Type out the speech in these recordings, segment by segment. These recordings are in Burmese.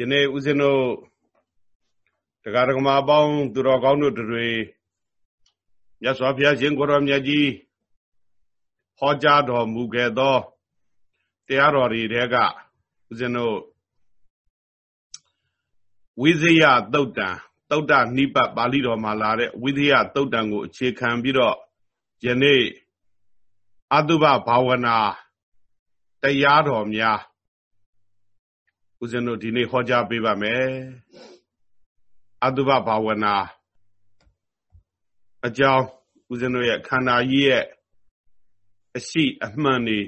ယနေ့ဦးဇင်းတို့တရားဓမ္မအပေါင်းသူတော်ကောင်းတို့တွေမြတ်စွာဘုရားရှင်ကိုရောမြတ်ကြီးဟောကြားတော်မူခဲ့သောတရားတော်တွေတဲကဦးဇင်းတို့ဝိဇယသုတ်တံသုတ်တနိပတ်ပါဠိတော်မှာလာတဲ့ဝိဇယသုတ်တံကိုအခြေခံပြီးတော့ယနေ့အတုပဘာဝနာတရားတော်များ ဦးဇင်းတို့ဒီနေ့ဟောကြားပေးပါမယ်အတုပဘာဝနာအကြောင်းဦးဇင်းတို့ရဲ့ခန္ဓာကြီးရဲ့အရှိအမှန်နေ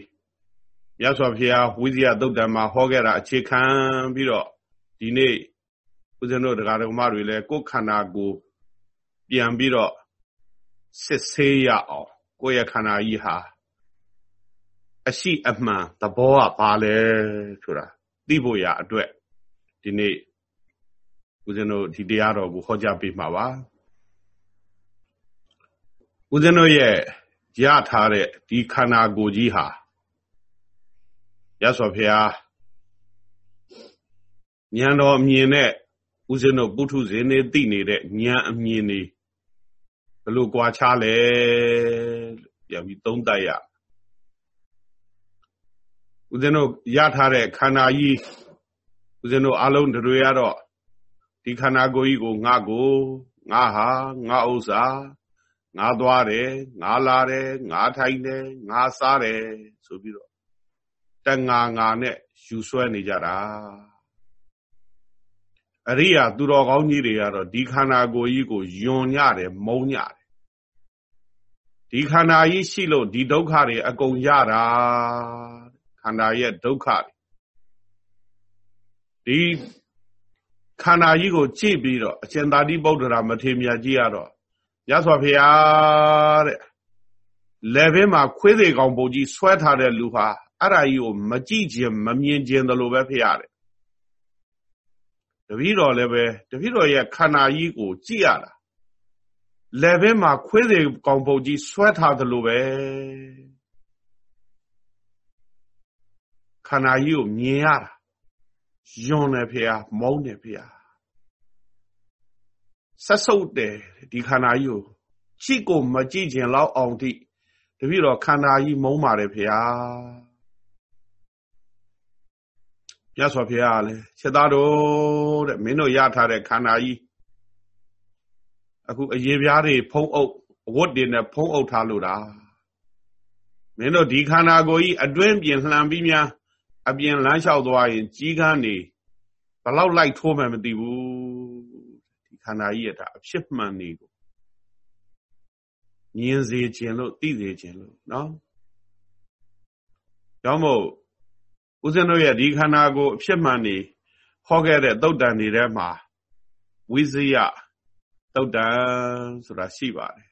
မြတ်စွာဘုရားဝိဇ္ဇာသုတ်တံမှာဟောခဲ့တာအခြေခံပြီးတော့ဒီနေ့ဦးဇင်းတို့တရားဓမ္မတွေလည်းကိုယ်ခန္ဓာကိုပြန်ပြီးတော့စစ်ဆေးရအောင်ကိုယ့်ရဲ့ခန္ဓာကြီးဟာအရှိအမှန်သဘောကဘာလဲဆိုတာ သိဖို့ရအတွက်ဒီနေ့ဦးဇင်းတို့ဒီတရားတော်ကိုဟောကြားပေးမှာပါဦးဇင်းတို့ရဲ့ရထားတဲ့ဒီခန္ဓာကိုယ်ကြီးဟာရသော်ဖျားဉာဏ်တော်မြင်တဲ့ဦးဇင်းတို့ပုထုဇဉ်နေသိနေတဲ့ဉာဏ်အမြင်နေဘလို့ကြွားချလဲပြန်ပြီးသုံးသပ်ရ ဦးဇင်းတို့ရထားတဲ့ခန္ဓာကြီးဦးဇင်းတို့အလုံးတွေရတော့ဒီခန္ဓာကိုယ်ကြီးကိုငါကိုငါဟာငါဥစ္စာငါသွားတယ်ငါလာတယ်ငါထိုင်တယ်ငါစားတယ်ဆိုပြီးတော့တငါငါနဲ့ယူဆွဲနေကြတာအရိယာသူတော်ကောင်းကြီးတွေကတော့ဒီခန္ဓာကိုယ်ကြီးကိုယွန်ညတယ်မုံညတယ်ဒီခန္ဓာကြီးရှိလို့ဒီဒုက္ခတွေအကုန်ရတာ ခန္ဓာရဲ့ဒုက္ခဒီခန္ဓာကြီးကိုကြည့်ပြီးတော့အရှင်သာတိဗုဒ္ဓရာမထေမြတ်ကြီးကတော့ရသော်ဖေဟာတဲ့လက်ဘင်းမှာခွေးသေးကောင်ပုံကြီးဆွဲထားတဲ့လူဟာအဲ့ဒါကြီးကိုမကြည့်ခြင်းမမြင်ခြင်းသလိုပဲဖေရတယ်တပည့်တော်လည်းပဲတပည့်တော်ရဲ့ခန္ဓာကြီးကိုကြည့်ရတာလက်ဘင်းမှာခွေးသေးကောင်ပုံကြီးဆွဲထားသလိုပဲ ခန္ဓာကြီးကိုမြင်ရတာယွန်တယ်ဖေဟာမုန်းတယ်ဖေဟာဆက်ဆုပ်တယ်ဒီခန္ဓာကြီးကိုချိကိုမကြည့်ခြင်းလောက်အောင်တိတပည့်တော်ခန္ဓာကြီးမုန်းပါတယ်ဖေဟာမြတ်စွာဘုရားကလည်းချက်သားတော်တဲ့မင်းတို့ရထားတဲ့ခန္ဓာကြီးအခုအရေးပြားတွေဖုံးအုပ်အဝတ်တွေနဲ့ဖုံးအုပ်ထားလို့တာမင်းတို့ဒီခန္ဓာကိုယ်ကြီးအတွင်းပြင်လှန်ပြီးများ အပြင်လမ်းလျှောက်သွားရင် ကြီးကန်းနေဘလောက်လိုက်ထိုးမှမသိဘူးဒီခန္ဓာကြီးရတာအဖြစ်မှန်နေကိုမြင်စေခြင်းလို့သိစေခြင်းလို့နော်ကြောင့်မို့ဦးဇင်းတို့ရဲ့ဒီခန္ဓာကိုအဖြစ်မှန်နေဟောခဲ့တဲ့သုတ်တန်တွေထဲမှာဝိဇယသုတ်တန်ဆိုတာရှိပါတယ်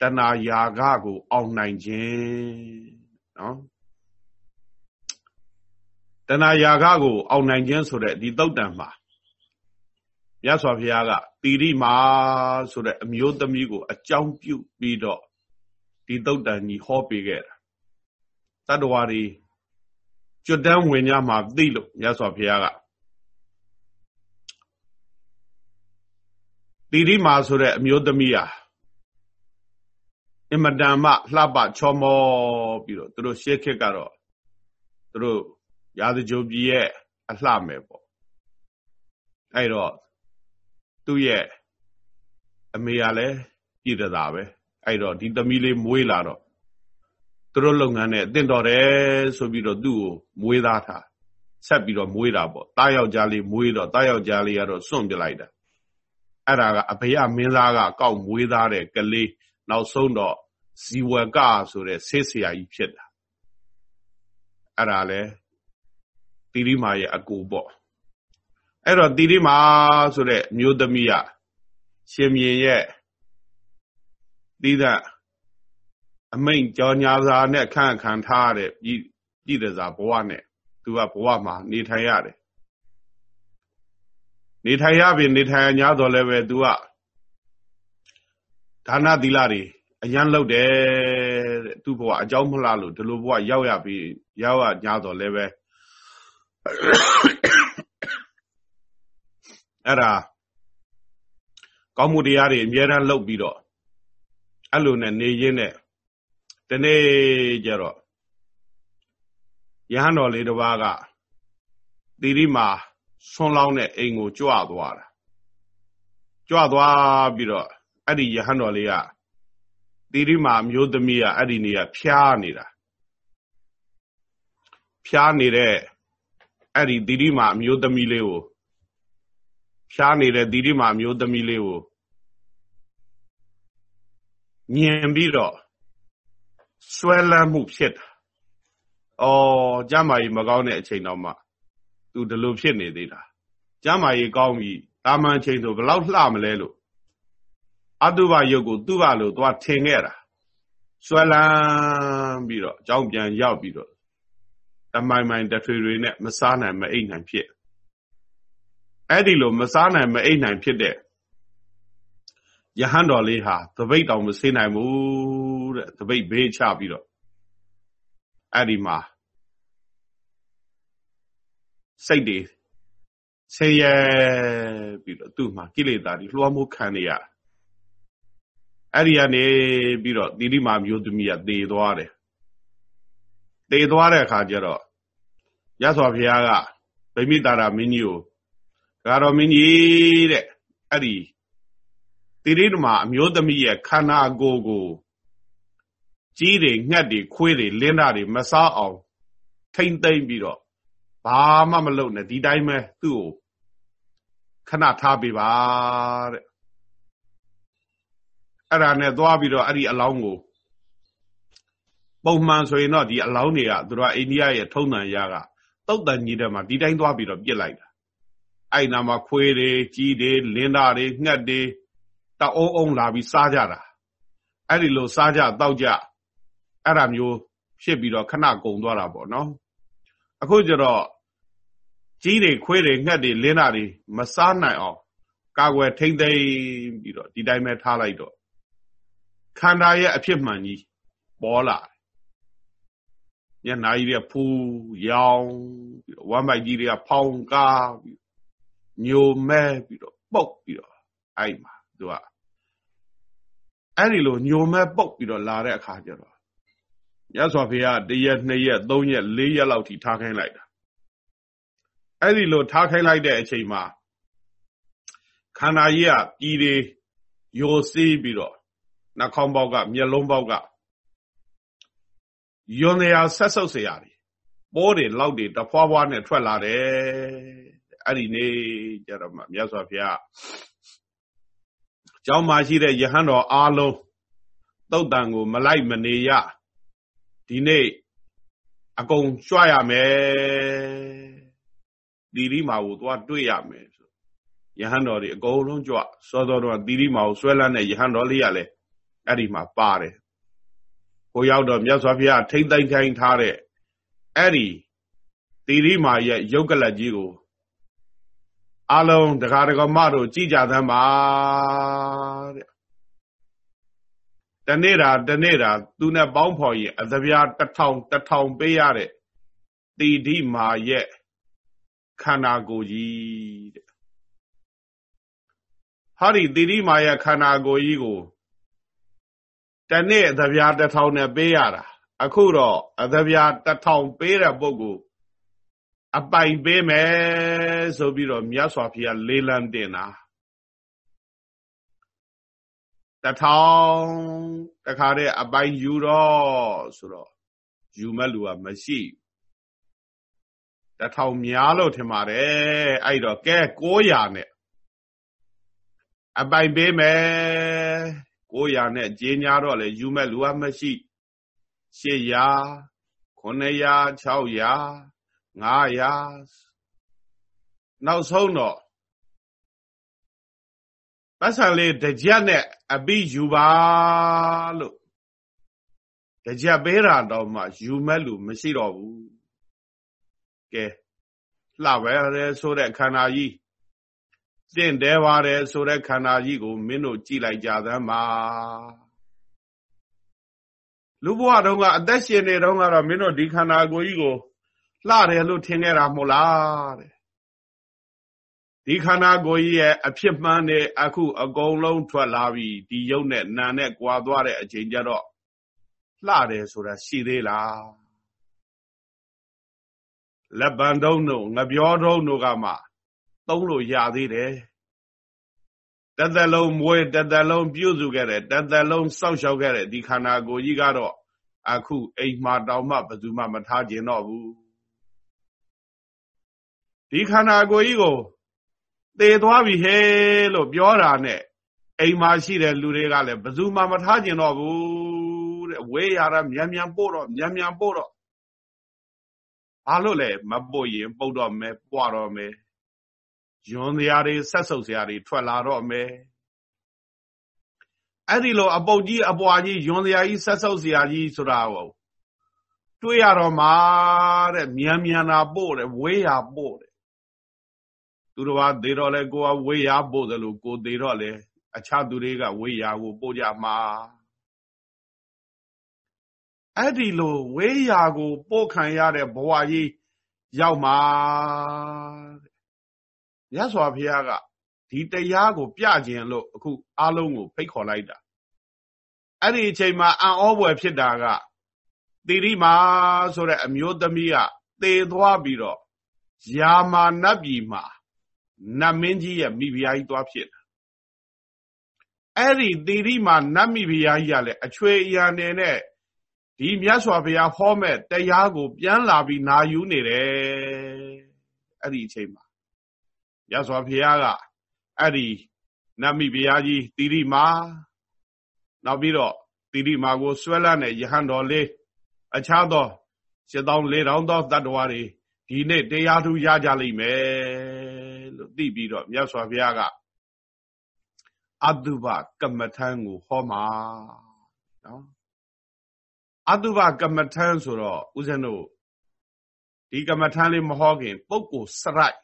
တဏှာယာကကို အောင်နိုင်ခြင်းနော် တဏှာယာကကိုအောင်နိုင်ခြင်းဆိုတဲ့ဒီသုတ်တံမှာမြတ်စွာဘုရားကတိရိမာဆိုတဲ့အမျိုးသမီးကို အကြောင်းပြုပြီးတော့ဒီသုတ်တံကြီးဟောပေးခဲ့တာတတ္တဝါတွေကျွတ်တန်းဝင်ကြမှာသိလို့မြတ်စွာဘုရားကတိရိမာဆိုတဲ့အမျိုးသမီးဟာအမတန်မှလှပချောမောပြီးတော့သူတို့ရှေးခေတ်ကတော့သူတို့ ရာဇကြိုပြည်ရဲ့အလှမယ်ပေါ့အဲ့တော့သူ့ရဲ့အမေကလည်းပြည်တသာပဲအဲ့တော့ဒီသမီးလေးမွေးလာတော့သူတို့လုပ်ငန်းနဲ့တင့်တော်တယ်ဆိုပြီးတော့သူ့ကိုမွေးသားထားဆက်ပြီးတော့မွေးတာပေါ့တားယောက်ျားလေးမွေးတော့တားယောက်ျားလေးကတော့စွန့်ပြလိုက်တာအဲ့ဒါကအဖေရမင်းသားကကောက်မွေးသားတဲ့ကလေးနောက်ဆုံးတော့ဇီဝကဆိုတဲ့ဆေးဆရာကြီးဖြစ်တာအဲ့ဒါလဲ တိရိမာရဲ့အကူပေါ့အဲ့တော့တိရိမာဆိုတဲ့မျိုးသမီးကရှင်မြင်ရဲ့တိဒအမိန်ကြောညာစာနဲ့ခန့်ခံထားတဲ့ပြည်ပြည်တစားဘဝနဲ့သူကဘဝမှာနေထိုင်ရတယ်နေထိုင်ရပြီနေထိုင်ရ냐တော့လည်းပဲသူကဒါနသီလတွေအရန်လောက်တယ်တဲ့သူ့ဘဝအကြောင်းမလားလို့ဒီလိုဘဝရောက်ရပြီရောက်ရ냐တော့လည်းပဲ အဲ့ဒါကောင်းမှုတရားတွေအများအားလုပ်ပြီးတော့အဲ့လိုနဲ့နေရင်းနဲ့ဒီနေ့ကျတော့ယဟန်တော်လေးတစ်ပါးကသီရိမာဆွန်းလောင်းတဲ့အိမ်ကိုကြွသွားတာကြွသွားပြီးတော့အဲ့ဒီယဟန်တော်လေးကသီရိမာမျိုးသမီးကအဲ့ဒီနေရာဖျားနေတာဖျားနေတဲ့ အဲ့ဒီသီရိမာမျိုးသမီးလေးကိုဖျားနေတဲ့သီရိမာမျိုးသမီးလေးကိုညင်ပြီးတော့ဆွဲလန်းမှုဖြစ်တာ။အော်ကျမကြီးမကောင်းတဲ့အချိန်တော့မှသူဒီလိုဖြစ်နေသေးတာ။ကျမကြီးကောင်းပြီတာမန်ချိန်ဆိုဘယ်လောက်လှမလဲလို့အတုပယုတ်ကိုသူ့ဘာလို့သွားထင်ခဲ့တာ။ဆွဲလန်းပြီးတော့အကြောင်းပြန်ရောက်ပြီးတော့ တမိုင်မိုင်တထွေတွေနဲ့မစားနိုင်မအိတ်နိုင်ဖြစ်။အဲ့ဒီလိုမစားနိုင်မအိတ်နိုင်ဖြစ်တဲ့ယဟန်တော်လေးဟာသပိတ်တောင်မဆေးနိုင်ဘူးတဲ့သပိတ်ဘေးချပြီးတော့အဲ့ဒီမှာစိတ်တွေဆင်းရဲပြီးတော့သူ့မှာကိလေသာတွေလွှမ်းမိုးခံနေရအဲ့ဒီကနေပြီးတော့တိရိမာမျိုးသမီးကသေသွားတယ်သေသွားတဲ့အခါကျတော့ ရသော်ဘုရားကဗိမိတာရမင်းကြီးကိုဒါတော်မင်းကြီးတဲ့အဲ့ဒီတိရိဓမ္မာအမျိုးသမီးရဲ့ခန္ဓာကိုယ်ကိုကြီးတွေငှက်တွေခွေးတွေလင်းတာတွေမစားအောင်ထိမ့်သိမ့်ပြီးတော့ဘာမှမလုပ်နဲ့ဒီတိုင်းပဲသူ့ကိုခဏထားပေးပါတဲ့အဲ့ဒါနဲ့သွားပြီးတော့အဲ့ဒီအလောင်းကိုပုံမှန်ဆိုရင်တော့ဒီအလောင်းတွေကသူတို့အိန္ဒိယရဲ့ထုံးတန်ရာက တုတ်တန်ကြီးတဲ့မှာဒီတိုင်းသွားပြီးတော့ပြစ်လိုက်တာအဲ့နာမှာခွေးတွေကြီးတွေလင်းတာတွေငှက်တွေတအုံးအုံးလာပြီးစားကြတာအဲ့ဒီလိုစားကြတောက်ကြအဲ့ဒါမျိုးဖြစ်ပြီးတော့ခဏကုံသွားတာပေါ့နော်အခုကျတော့ကြီးတွေခွေးတွေငှက်တွေလင်းတာတွေမစားနိုင်အောင်ကာကွယ်ထိမ့်သိမ့်ပြီးတော့ဒီတိုင်းပဲထားလိုက်တော့ခန္ဓာရဲ့အဖြစ်မှန်ကြီးပေါ်လာ ညနာကြီးတွေဖူးရောင်ပြီးတော့ဝမ်းမိုက်ကြီးတွေကဖောင်းကားပြီးညိုမဲပြီးတော့ပုတ်ပြီးတော့အဲ့မှာသူကအဲ့ဒီလိုညိုမဲပုတ်ပြီးတော့လာတဲ့အခါကျတော့ရသော်ဖေကတရက်နှစ်ရက်သုံးရက်လေးရက်လောက်ထိထားခိုင်းလိုက်တာအဲ့ဒီလိုထားခိုင်းလိုက်တဲ့အချိန်မှာခန္ဓာကြီးကပြည်တွေယိုစီးပြီးတော့နှာခေါင်းပေါက်ကမျက်လုံးပေါက်က ယွန်နေရာဆက်ဆုပ်เสียရတယ်ပိုးတွေလောက်တွေတဖွာဖွာနဲ့ထွက်လာတယ်အဲ့ဒီနေ့ကျတော့မှမြတ်စွာဘုရားကျောင်းမှာရှိတဲ့ယဟန်တော်အားလုံးတုတ်တန်ကို မလိုက်မနေရဒီနေ့အကုန်ကြွရမယ်တီရိမာကိုသွားတွေ့ရမယ်ဆိုယဟန်တော်တွေအကုန်လုံးကြွစောစောတော့တီရိမာကိုဆွဲလန်းတဲ့ယဟန်တော်လေးကလည်းအဲ့ဒီမှာပါတယ် ကိုရောက်တော့မြတ်စွာဘုရားထိမ့်သိမ့်ခိုင်းထားတဲ့အဲ့ဒီတီရိမာရဲ့ယုတ်ကလတ်ကြီးကိုအလုံးတကားတကမတို့ကြည်ကြသမ်းပါတဲ့တနေ့တာတနေ့တာသူနဲ့ပေါင်းဖော်ရင်အသပြားတစ်ထောင်တစ်ထောင်ပေးရတဲ့တီဓိမာရဲ့ခန္ဓာကိုယ်ကြီးတဲ့ဟာဒီတီဓိမာရဲ့ခန္ဓာကိုယ်ကြီးကို တနေ့အသပြားတစ်ထောင်နဲ့ပေးရတာအခုတော့အသပြားတစ်ထောင်ပေးတဲ့ပုဂ္ဂိုလ်အပိုင်ပေးမယ်ဆိုပြီးတော့မြတ်စွာဘုရားလေးလံတင်တာတထောင်တခါတဲ့အပိုင်ယူတော့ဆိုတော့ယူမဲ့လူကမရှိတထောင်များလို့ထင်ပါတယ်အဲ့တော့ကဲ900နဲ့အပိုင်ပေးမယ် 900နဲ့ဂျင်းညာတော့လေယူမဲ့လူကမရှိ800 900 600 900နောက်ဆုံးတော့ပတ်စံလေးတကြက်နဲ့အပိယူပါလို့တကြက်ပေးတာတော့မှယူမဲ့လူမရှိတော့ဘူးကဲလှပဲရဲဆိုတဲ့ခန္ဓာကြီး တင့်တယ်ပါတယ်ဆိုတဲ့ခန္ဓာကြီးကိုမင်းတို့ကြည်လိုက်ကြသမ်းပါလူဘဝတုန်းကအသက်ရှင်နေတုန်းကတော့မင်းတို့ဒီခန္ဓာကိုယ်ကြီးကိုလှတယ်လို့ထင်ခဲ့တာမဟုတ်လားတဲ့ဒီခန္ဓာကိုယ်ကြီးရဲ့အဖြစ်မှန်နေအခုအကုန်လုံးထွက်လာပြီဒီယုတ်နဲ့နာနဲ့ကြွာသွားတဲ့အချိန်ကျတော့လှတယ်ဆိုတာရှိသေးလားလက်ပံတုံးတို့ငပြောတုံးတို့ကမှ သုံးလို့ရသေးတယ်တသက်လုံးမွေးတသက်လုံးပြုစုခဲ့တဲ့တသက်လုံးစောင့်ရှောက်ခဲ့တဲ့ဒီခန္ဓာကိုယ်ကြီးကတော့အခုအိမ်မှာတောင်မှဘယ်သူမှမထားကျင်တော့ဘူးဒီခန္ဓာကိုယ်ကြီးကိုသေသွားပြီဟဲလို့ပြောတာနဲ့အိမ်မှာရှိတဲ့လူတွေကလည်းဘယ်သူမှမထားကျင်တော့ဘူးတဲ့ဝေးရတာမြန်မြန်ပို့တော့မြန်မြန်ပို့တော့ဘာလို့လဲမပို့ရင်ပုတ်တော့မယ်ပွားတော့မယ် ယွန်စရာတွေဆက်ဆုပ်စရာတွေထွက်လာတော့မယ်အဲ့ဒီလိုအပုတ်ကြီးအပွားကြီးယွန်စရာကြီးဆက်ဆုပ်စရာကြီးဆိုတာကိုတွေးရတော့မှာတဲ့မြန်မြန်တာပို့တယ်ဝေးရပို့တယ်သူတော်ဘာသေးတော့လဲကိုကဝေးရပို့တယ်လို့ကိုသေးတော့လဲအခြားသူတွေကဝေးရကိုပို့ကြမှာအဲ့ဒီလိုဝေးရာကိုပို့ခံရတဲ့ဘဝကြီးရောက်မှာ မြတ်စွာဘုရားကဒီတရားကို ပြခြင်းလို့အခုအားလုံးကိုဖိတ်ခေါ်လိုက်တာအဲ့ဒီအချိန်မှာအံ့ဩဖွယ်ဖြစ်တာကတိရိမာဆိုတဲ့အမျိုးသမီးကသေသွားပြီးတော့ယာမာနတ်ပြည်မှာနတ်မင်းကြီးရဲ့မိဖုရားကြီးသွားဖြစ်တာအဲ့ဒီတိရိမာနတ်မိဖုရားကြီးကလည်းအချွေအရံနဲ့ဒီမြတ်စွာဘုရားဟောမဲ့တရားကို ပြန်လာပြီးနာယူနေတယ်အဲ့ဒီအချိန်မှာ မြတ်စွာဘုရားကအဲ့ဒီနတ်မိဘုရားကြီးတိရိမာနောက်ပြီးတော့တိရိမာကိုဆွဲလန်းတဲ့ယဟန်တော်လေးအခြားသောရှစ်တောင်းလေးတောင်းသောတတ္တဝါတွေဒီနေ့တရားထူးရကြလိမ့်မယ်လို့သိပြီးတော့မြတ်စွာဘုရားကအတုပကမ္မထံကိုဟောမှာနော်အတုပကမ္မထံဆိုတော့ဦးဇင်းတို့ဒီကမ္မထံလေးမဟောခင်ပုဂ္ဂိုလ်စရိုက်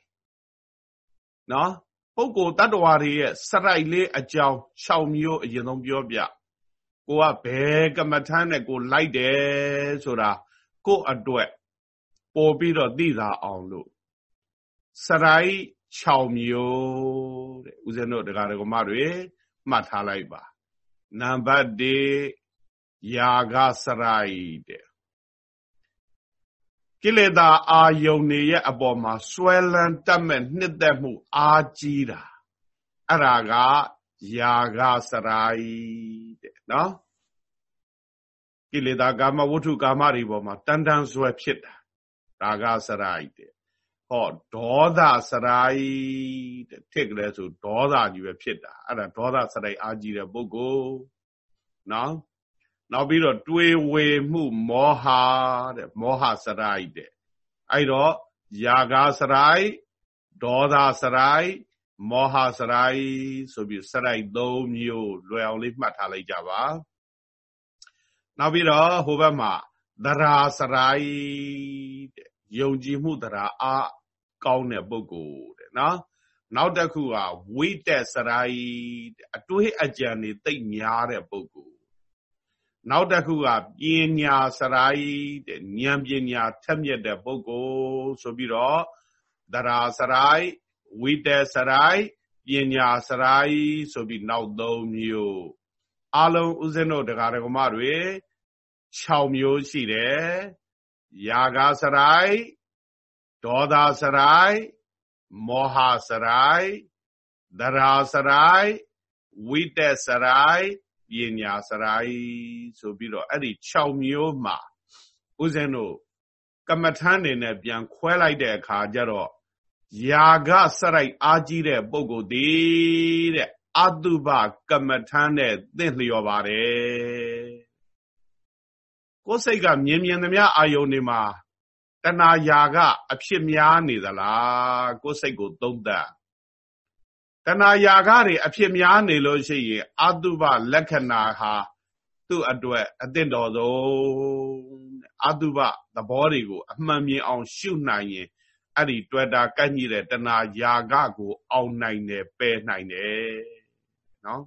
နော်ပုဂ္ဂိုလ်တ attva တွေရဲ့စရိုက်လေးအကြောင်း6မျိုးအရင်ဆုံးပြောပြကိုကဘယ်ကမ္မထံနဲ့ကိုလိုက်တယ်ဆိုတာကိုအတွက်ပေါ်ပြီးတော့သိတာအောင်လို့စရိုက်6မျိုးတဲ့ဦးဇင်းတို့တရားဓမ္မတွေမှတ်ထားလိုက်ပါနံပါတ်1ယာဂစရိုက်တဲ့ ကိလေသာအာယုန်နေရဲ့အပေါ်မှာစွဲလန်းတတ်မဲ့နှစ်သက်မှုအာကြီးတာအဲ့ဒါကယာဂစရိုက်တဲ့နော်ကိလေသာကာမဝတ္ထုကာမတွေပေါ်မှာတန်တန်ဆွဲဖြစ်တာရာဂစရိုက်တဲ့ဟောဒေါသစရိုက်တဲ့ထစ်ကလေးဆိုဒေါသကြီးပဲဖြစ်တာအဲ့ဒါဒေါသစရိုက်အာကြီးတဲ့ပုဂ္ဂိုလ်နော် နောက်ပြီးတော့တွေးဝေမှုမောဟတဲ့မောဟစရိုက်တဲ့အဲ့တော့ယာဂစရိုက်ဒေါသစရိုက်မောဟစရိုက်ဆိုပြီးစရိုက်၃မျိုးလွယ်အောင်လေးမှတ်ထားလိုက်ကြပါနောက်ပြီးတော့ဟိုဘက်မှာသရာစရိုက်တဲ့ယုံကြည်မှုသရာအားကောင်းတဲ့ပုဂ္ဂိုလ်တဲ့နော်နောက်တစ်ခုကဝိတက်စရိုက်အတွေးအကြံတွေသိမ့်များတဲ့ပုဂ္ဂိုလ် နောက်တစ်ခုကပညာစရိုက်တဲ့ဉာဏ်ပညာထက်မြက်တဲ့ပုဂ္ဂိုလ်ဆိုပြီးတော့သရာစရိုက်ဝိတေစရိုက်ပညာစရိုက်ဆိုပြီးနောက်၃မျိုးအလုံးဥစဉ်တို့တရားဓမ္မတွေ6မျိုးရှိတယ်ယာဂစရိုက်ဒေါသစရိုက်မောဟစရိုက်သရာစရိုက်ဝိတေစရိုက် ပညာစရိုက်ဆိုပြီးတော့အဲ့ဒီ6မျိုးမှာဦးဇင်းတို့ကမ္မထမ်းနေနဲ့ပြန်ခွဲလိုက်တဲ့အခါကျတော့ယာဂစရိုက်အာကြီးတဲ့ပုဂ္ဂိုလ်တည်တဲ့အတုပကမ္မထမ်းနဲ့သင့်လျော်ပါတယ်ကိုယ်စိတ်ကမြင်မြင်သမျှအာယုန်တွေမှာတဏှာယာကအဖြစ်များနေသလားကိုယ်စိတ်ကိုသုံးသပ် တဏှာယာကတွေအဖြစ်များနေလို့ရှိရင်အတုပလက္ခဏာဟာသူ့အတွက်အသင့်တော်ဆုံးအတုပသဘောတွေကိုအမှန်မြင်အောင်ရှုနိုင်ရင်အဲ့ဒီတွေ့တာကန့်ကြီးတဲ့တဏှာယာကကို အောင်နိုင်တယ်ပယ်နိုင်တယ်နော်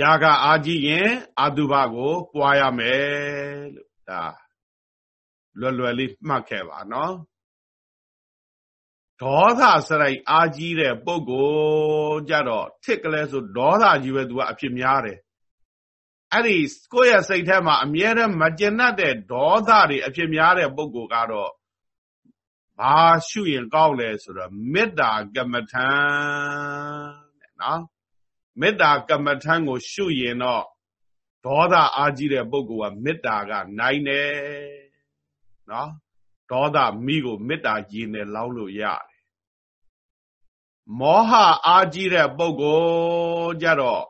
ယာကအာကြည့်ရင်အတုပကို ပွားရမယ်လို့ဒါလွယ်လွယ်လေးမှတ်ခဲ့ပါနော် ဒေါသစရိုက်အာကြီးတဲ့ပုဂ္ဂိုလ်ကြတော့ထစ်ကလေးဆိုဒေါသကြီးပဲသူကအဖြစ်များတယ်အဲ့ဒီကိုယ့်ရဲ့စိတ်ထဲမှာအမြဲတမ်းမကျင်တတ်တဲ့ဒေါသတွေအဖြစ်များတဲ့ပုဂ္ဂိုလ်ကတော့ဘာရှုရင်ကောင်းလဲဆိုတော့မေတ္တာကမ္မထံတဲ့နော်မေတ္တာကမ္မထံကို ရှုရင်တော့ဒေါသအာကြီးတဲ့ပုဂ္ဂိုလ်ကမေတ္တာကနိုင်တယ်နော် ဒေါသမိကိုမေတ္တာရည်နဲ့လောင်းလို့ရတယ်မောဟအာကြီးတဲ့ပုဂ္ဂိုလ်ကြတော့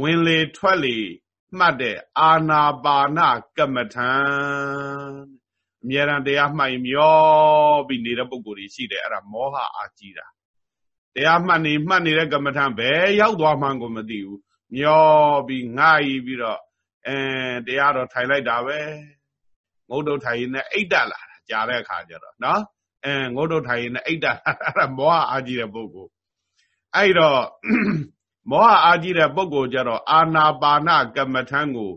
ဝင်လေထွက်လေမှတ်တဲ့အာနာပါနကမ္မထံအမြဲတမ်းတရားမှိုင်မျောပြီးနေတဲ့ပုဂ္ဂိုလ်ကြီးရှိတယ်အဲ့ဒါမောဟအာကြီးတာတရားမှတ်နေမှတ်နေတဲ့ကမ္မထံဘယ်ရောက်သွားမှန်းကိုမသိဘူးမျောပြီးငှားပြီးပြီးတော့အဲတရားတော့ထိုင်လိုက်တာပဲငုတ်တုတ်ထိုင်နေအိတ်တက်လာတာ ကြားတဲ့အခါကျတော့နော်အဲငုတ်တုတ်ထိုင်နေအိတ်တက်လာတာအဲ့ဒါမောဟအာကြီးတဲ့ပုဂ္ဂိုလ်အဲ့တော့မောဟအာကြီးတဲ့ပုဂ္ဂိုလ်ကြတော့အာနာပါနကမ္မထံကို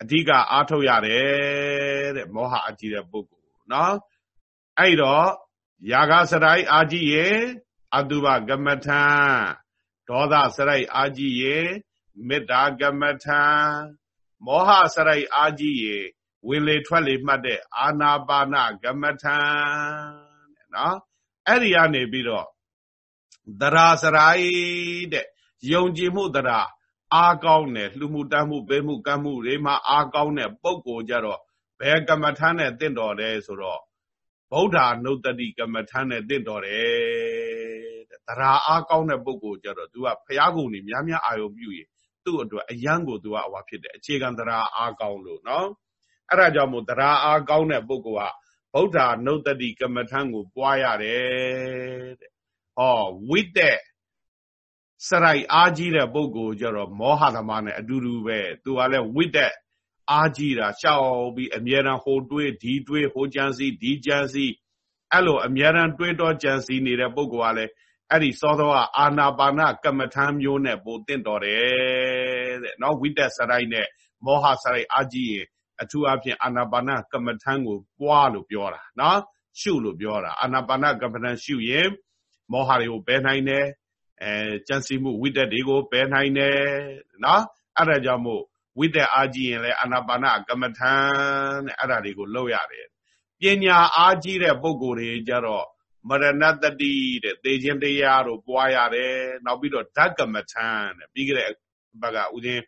အဓိကအားထုတ်ရတယ်တဲ့မောဟအာကြီးတဲ့ပုဂ္ဂိုလ်နော်အဲ့တော့ယာဂစရိုက်အာကြီးရေအတုပကမ္မထံဒေါသစရိုက်အာကြီးရေမေတ္တာကမ္မထံမောဟစရိုက်အာကြီးရေ ဝင်လေထွက်လေမှတ်တဲ့အာနာပါနကမ္မထံနော်အဲ့ဒီကနေပြီးတော့တရာစရိုက်တဲ့ယုံကြည်မှုတရားအားကောင်းတယ်လှမှုတမ်းမှုပေးမှုကမ်းမှုတွေမှာအားကောင်းတဲ့ပုံကိုကြတော့ဘယ်ကမ္မထမ်းနဲ့တင့်တော်တယ်ဆိုတော့ဗုဒ္ဓနုတ္တိကမ္မထမ်းနဲ့တင့်တော်တယ်တဲ့တရားအားကောင်းတဲ့ပုံကိုကြတော့ तू ကဖျားကုန်နေများများအာယုံပြုရင်သူ့အတွက်အယံကို तू ကဟောဖြစ်တယ်အခြေခံတရားအားကောင်းလို့နော် အဲ့ဒါကြောင့်မို့တရားအားကောင်းတဲ့ပုဂ္ဂိုလ်ကဗုဒ္ဓနုတ္တိကမ္မထံကိုပွားရတယ်တဲ့ဟောဝိတက်စရိုက်အားကြီးတဲ့ပုဂ္ဂိုလ်ကြတော့မောဟသမားနဲ့အတူတူပဲသူကလည်းဝိတက်အားကြီးတာရှောက်ပြီးအမြဲတမ်းဟိုတွေးဒီတွေးဟိုကြံစီဒီကြံစီအဲ့လိုအမြဲတမ်းတွေးတော့ကြံစီနေတဲ့ပုဂ္ဂိုလ်ကလည်းအဲ့ဒီသောသောအာနာပါနကမ္မထမ်းမျိုးနဲ့ပိုတင့်တော်တယ်တဲ့နော်ဝိတက်စရိုက်နဲ့မောဟစရိုက်အားကြီးရင် အထူးအဖြင့်အာနာပါနကမ္မထမ်းကိုပွားလို့ပြောတာနော်ရှုလို့ပြောတာအာနာပါနကမ္မထမ်းရှုရင်မောဟတွေကိုပယ်နိုင်တယ်အဲကြံစီမှုဝိတက်တွေကိုပယ်နိုင်တယ်နော်အဲ့ဒါကြောင့်မို့ဝိတက်အားကြီးရင်လည်းအာနာပါနကမ္မထံတဲ့အဲ့ဒါတွေကိုလုပ်ရတယ်ပညာအားကြီးတဲ့ပုံကိုယ်တွေကြတော့မရဏတတိတဲ့သေခြင်းတရားတို့ပွားရတယ်နောက်ပြီးတော့ဓကမထံတဲ့ပြီးကြတဲ့ဘက်ကဥစဉ်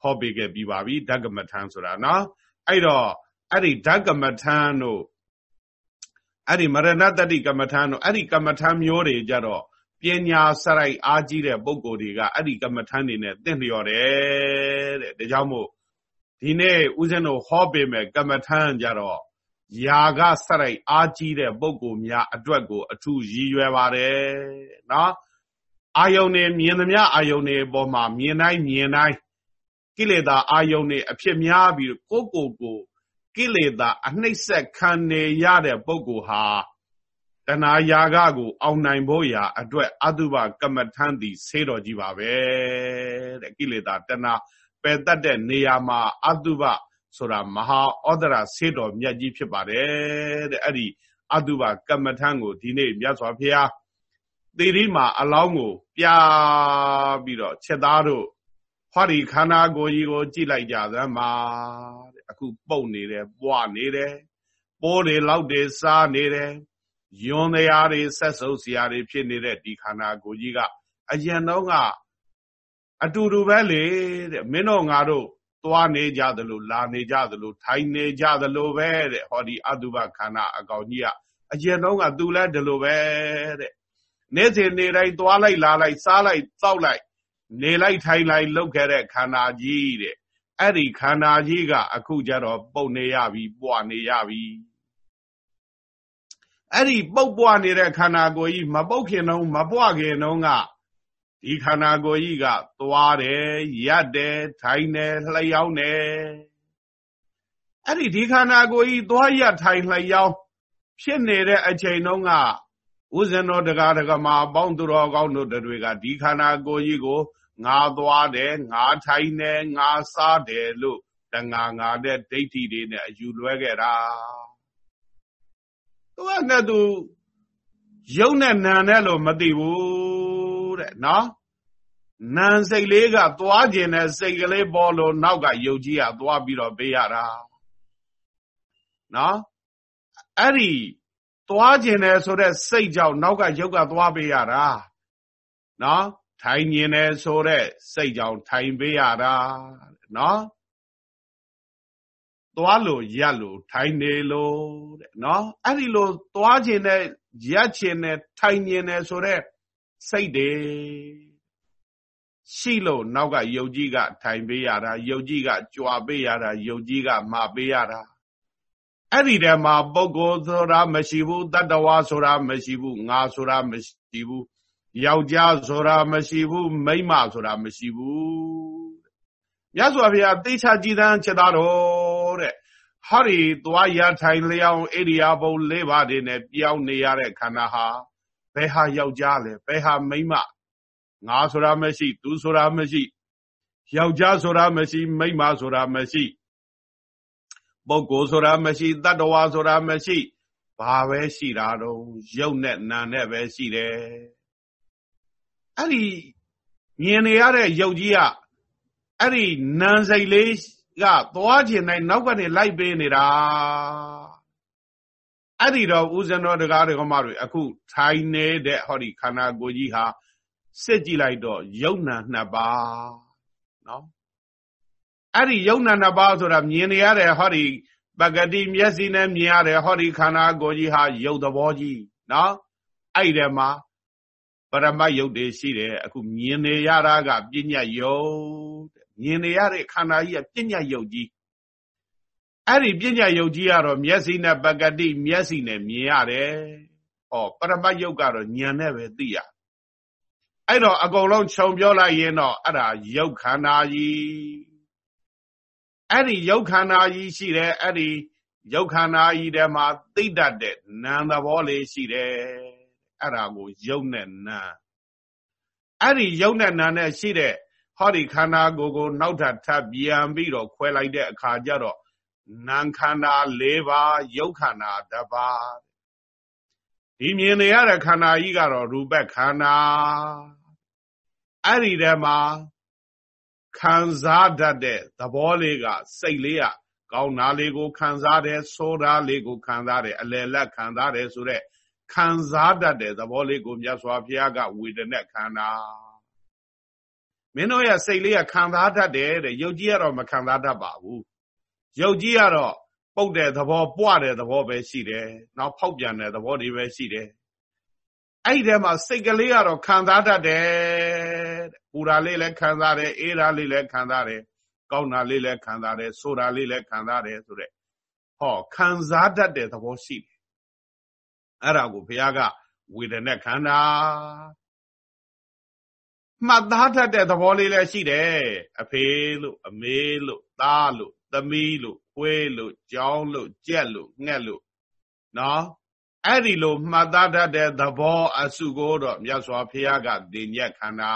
ဟောပေးခဲ့ပြီးပါပြီဓကမထံဆိုတာနော် အဲ့တော့အဲ့ဒီဓကမထံတို့အဲ့ဒီမရဏတတိကမ္မထံတို့အဲ့ဒီကမ္မထံမျိုးတွေကြတော့ပညာစရိုက်အားကြီးတဲ့ပုဂ္ဂိုလ်တွေကအဲ့ဒီကမ္မထမ်းနေနဲ့တင့်လျော်တယ်တဲ့ဒါကြောင့်မို့ဒီနေ့ဦးဇင်းတို့ဟောပေးမယ်ကမ္မထမ်းကြတော့ယာကစရိုက်အားကြီးတဲ့ပုဂ္ဂိုလ်များအတွက်ကို အထူးရည်ရွယ်ပါတယ်နော်အာယုန်နေမြင်သမျှအာယုန်နေအပေါ်မှာမြင်တိုင်းမြင်တိုင်း ကိလေသာအာယုန်နေအဖြစ်များပြီးကိုကိုကိုကိလေသာအနှိမ့်ဆက်ခံနေရတဲ့ပုဂ္ဂိုလ်ဟာတဏှာယာကကို အောင်နိုင်ဖို့ရာအတွက်အတုပကမ္မထမ်းသည်ဆေးတော်ကြီးပါပဲတဲ့ကိလေသာတဏှာပယ်တတ်တဲ့နေရာမှာအတုပဆိုတာမဟာဩဒရာဆေးတော်မြတ်ကြီးဖြစ်ပါတယ်တဲ့အဲ့ဒီအတုပကမ္မထမ်းကိုဒီနေ့မြတ်စွာဘုရားသေရီမှာအလောင်းကို ပြပြီးတော့ချက်သားတို့ ဟောဒီခန္ဓာကိုယ်ကြီးကိုကြည့်လိုက်ကြသမ်းပါတဲ့အခုပုတ်နေတယ်ပွားနေတယ်ပိုးတွေလောက်တွေစားနေတယ်ယွန်တရားတွေဆက်ဆုပ်စရာတွေဖြစ်နေတဲ့ဒီခန္ဓာကိုယ်ကြီးကအရင်တော့ကအတူတူပဲလေတဲ့မင်းတို့ငါတို့သွားနေကြသလိုလာနေကြသလိုထိုင်နေကြသလိုပဲတဲ့ဟောဒီအတုပခန္ဓာအကောင်ကြီးကအရင်တော့ကသူလည်းဒီလိုပဲတဲ့နေ့စဉ်နေတိုင်းသွားလိုက်လာလိုက်စားလိုက်တောက်လိုက် နေလိုက်ထိုင်လိုက်လုပ်ခဲ့တဲ့ခန္ဓာကြီးတဲ့အဲ့ဒီခန္ဓာကြီးကအခုကျတော့ပုတ်နေရပြီပွားနေရပြီအဲ့ဒီပုတ်ပွားနေတဲ့ခန္ဓာကိုယ်ကြီးမပုတ်ခင်တော့မပွားခင်တော့ကဒီခန္ဓာကိုယ်ကြီးကသွားတယ်ရက်တယ်ထိုင်တယ်လျှောင်းတယ်အဲ့ဒီဒီခန္ဓာကိုယ်ကြီးသွားရက်ထိုင်လျှောင်းဖြစ်နေတဲ့အချိန်တုန်းကဥဇဏတော်တရားဓမ္မပေါင်းသူတော်ကောင်းတို့တွေကဒီခန္ဓာကိုယ်ကြီးကို ငါသွားတယ်ငါထိုင်တယ်ငါစားတယ်လို့တငါငါတဲ့ဒိဋ္ဌိတွေနဲ့အယူလွဲခဲ့တာသူကနဲ့သူရုပ်နဲ့နာနဲ့လို့မသိဘူးတဲ့နော်နာစိတ်လေးကသွားခြင်းနဲ့စိတ်ကလေးပေါ်လို့နောက်ကယုတ်ကြီးကသွားပြီးတော့ပေးရတာနော်အဲ့ဒီသွားခြင်းနဲ့ဆိုတဲ့စိတ်ကြောင့်နောက်ကယုတ်ကသွားပေးရတာနော် ထိုင်ခြင်းနဲ့ဆိုတဲ့စိတ်ကြောင့်ထိုင်ပေးရတာနော်သွားလို့ရက်လို့ထိုင်နေလို့တဲ့နော်အဲ့ဒီလိုသွားခြင်းနဲ့ရက်ခြင်းနဲ့ထိုင်ခြင်းနဲ့ဆိုတဲ့စိတ်တွေရှိလို့နောက်ကယုတ်ကြီးကထိုင်ပေးရတာယုတ်ကြီးကကြွာပေးရတာယုတ်ကြီးကမှာပေးရတာအဲ့ဒီတည်းမှာပုဂ္ဂိုလ်ဆိုတာမရှိဘူးတတ္တဝါဆိုတာမရှိဘူးငါဆိုတာမရှိဘူး ယောက်ျားဆိုတာမရှိဘူးမိန်းမဆိုတာမရှိဘူးမြတ်စွာဘုရားသိချကြည်သန်းချက်သားတော်တဲ့ဟောဒီသွားရထိုင်လျောင်းဣရိယာပုလေးပါးတွေနဲ့ပြောင်းနေရတဲ့ခန္ဓာဟာဘယ်ဟာယောက်ျားလဲဘယ်ဟာမိန်းမငါဆိုတာမရှိ သူဆိုတာမရှိယောက်ျားဆိုတာမရှိမိန်းမဆိုတာမရှိပုဂ္ဂိုလ်ဆိုတာမရှိတတ္တဝါဆိုတာမရှိဘာပဲရှိတာတော့ရုပ်နဲ့နာနဲ့ပဲရှိတယ် အဲ့ဒီမြင်နေရတဲ့ရုပ်ကြီးကအဲ့ဒီနာစိတ်လေးကသွားခြင်းတိုင်းနောက်ကနေလိုက်ပေးနေတာအဲ့ဒီတော့ဦးဇင်းတော်တရားတော်မတွေအခုထိုင်နေတဲ့ဟောဒီခန္ဓာကိုယ်ကြီးဟာစစ်ကြည့်လိုက်တော့ယုံနာနှစ်ပါးနော်အဲ့ဒီယုံနာနှစ်ပါးဆိုတာမြင်နေရတဲ့ဟောဒီပဂတိမျက်စိနဲ့မြင်ရတဲ့ဟောဒီခန္ဓာကိုယ်ကြီးဟာယုတ်သဘောကြီးနော်အဲ့ဒီမှာ ပရမတ်ယုတ်တွေရှိတယ်အခုမြင်နေရတာကပညာယုတ်မြင်နေရတဲ့ခန္ဓာကြီးကပညာယုတ်ကြီးအဲ့ဒီပညာယုတ်ကြီးကတော့မျက်စိနဲ့ပဂတိမျက်စိနဲ့မြင်ရတယ်ဟောပရမတ်ယုတ်ကတော့ဉာဏ်နဲ့ပဲသိရအဲ့တော့အကုန်လုံးခြုံပြောလိုက်ရင်တော့အဲ့ဒါယုတ်ခန္ဓာကြီးအဲ့ဒီယုတ်ခန္ဓာကြီးရှိတယ်အဲ့ဒီယုတ်ခန္ဓာကြီးထဲမှာသိတတ်တဲ့နာမ်သဘောလေးရှိတယ် အဲ့ဒါကိုယုတ်နဲ့နာမ်အဲ့ဒီယုတ်နဲ့နာမ်နဲ့ရှိတဲ့ဟောဒီခန္ဓာကိုယ်ကိုနောက်ထပ်ထပ်ပြန်ပြီးတော့ခွဲလိုက်တဲ့အခါကျတော့နာမ်ခန္ဓာ၄ပါးယုတ်ခန္ဓာတစ်ပါးဒီမြင်နေရတဲ့ခန္ဓာကြီးကတော့ရူပခန္ဓာအဲ့ဒီထဲမှာခံစားတတ်တဲ့သဘောလေးကစိတ်လေးကကောင်းတာလေးကိုခံစားတယ်ဆိုးတာလေးကိုခံစားတယ်အလယ်လက်ခံစားတယ်ဆိုတော့ ခံစားတတ်တဲ့သဘောလေးကိုမြတ်စွာဘုရားကဝေဒနာခန္ဓာမင်းတို့ရဲ့စိတ်လေးကခံစားတတ်တယ်တဲ့ယုတ်ကြီးကတော့မခံစားတတ်ပါဘူးယုတ်ကြီးကတော့ပုတ်တဲ့သဘောပွားတဲ့သဘောပဲရှိတယ်နောက်ဖောက်ပြန်တဲ့သဘောတွေပဲရှိတယ်အဲ့ဒီထဲမှာစိတ်ကလေးကတော့ခံစားတတ်တယ်ပူတာလေးလည်းခံစားတယ်အေးတာလေးလည်းခံစားတယ်ကောင်းတာလေးလည်းခံစားတယ်ဆိုတာလေးလည်းခံစားတယ်ဆိုတဲ့ဟောခံစားတတ်တဲ့သဘောရှိတယ် အဲ့ဒါကိုဘုရားကဝေဒနာခန္ဓာမှတ်သားတတ်တဲ့သဘောလေးလည်းရှိတယ်အဖေလို့အမေလို့သားလို့သမီးလို့ခွေးလို့ကြောင်းလို့ကြက်လို့ငှက်လို့နော်အဲ့ဒီလိုမှတ်သားတတ်တဲ့သဘောအစုကိုတော့မြတ်စွာဘုရားကတင်ညက်ခန္ဓာ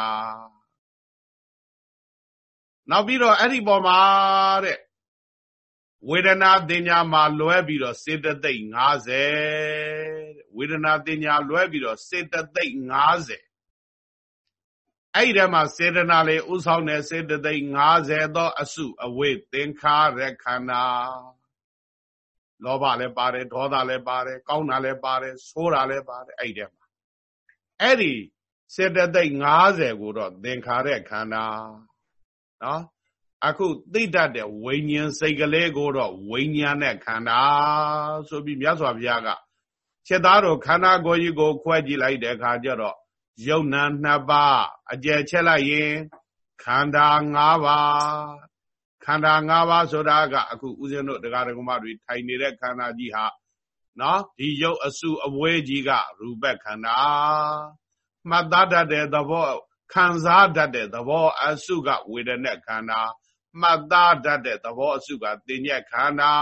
နောက်ပြီးတော့အဲ့ဒီပေါ်မှာတဲ့ ဝေဒနာတင်ညာမှာလွဲပြီးတော့စေတသိက်50တဲ့ဝေဒနာတင်ညာလွဲပြီးတော့စေတသိက်50အဲ့ဒီထဲမှာစေတနာလေးဥဆောင်တဲ့စေတသိက်50သောအစုအဝိသင်္ခါရခန္ဓာလောဘလည်းပါတယ်ဒေါသလည်းပါတယ်ကောင်းတာလည်းပါတယ်ဆိုးတာလည်းပါတယ်အဲ့ဒီထဲမှာအဲ့ဒီစေတသိက်50ကိုတော့သင်္ခါရခန္ဓာနော် အခုသိတတ်တဲ့ဝိညာဉ်စိတ်ကလေးကိုတော့ဝိညာဉ်နဲ့ခန္ဓာဆိုပြီးမြတ်စွာဘုရားကချက်သားတော်ခန္ဓာကိုယ်ကြီးကို ခွဲကြည့်လိုက်တဲ့အခါကျတော့ယုံနာနှစ်ပါးအကျယ်ချက်လိုက်ရင်ခန္ဓာ၅ပါးခန္ဓာ၅ပါးဆိုတာကအခုဦးဇင်းတို့တရားတော်မတွေထိုင်နေတဲ့ခန္ဓာကြီးဟာနော်ဒီယုတ်အစုအဝေးကြီးကရူပခန္ဓာမှတ်သားတတ်တဲ့သဘောခံစားတတ်တဲ့သဘောအစုကဝေဒနာခန္ဓာ မှတ်သားတတ်တဲ့သဘောအစုကသင်ညက်ခန္ဓာ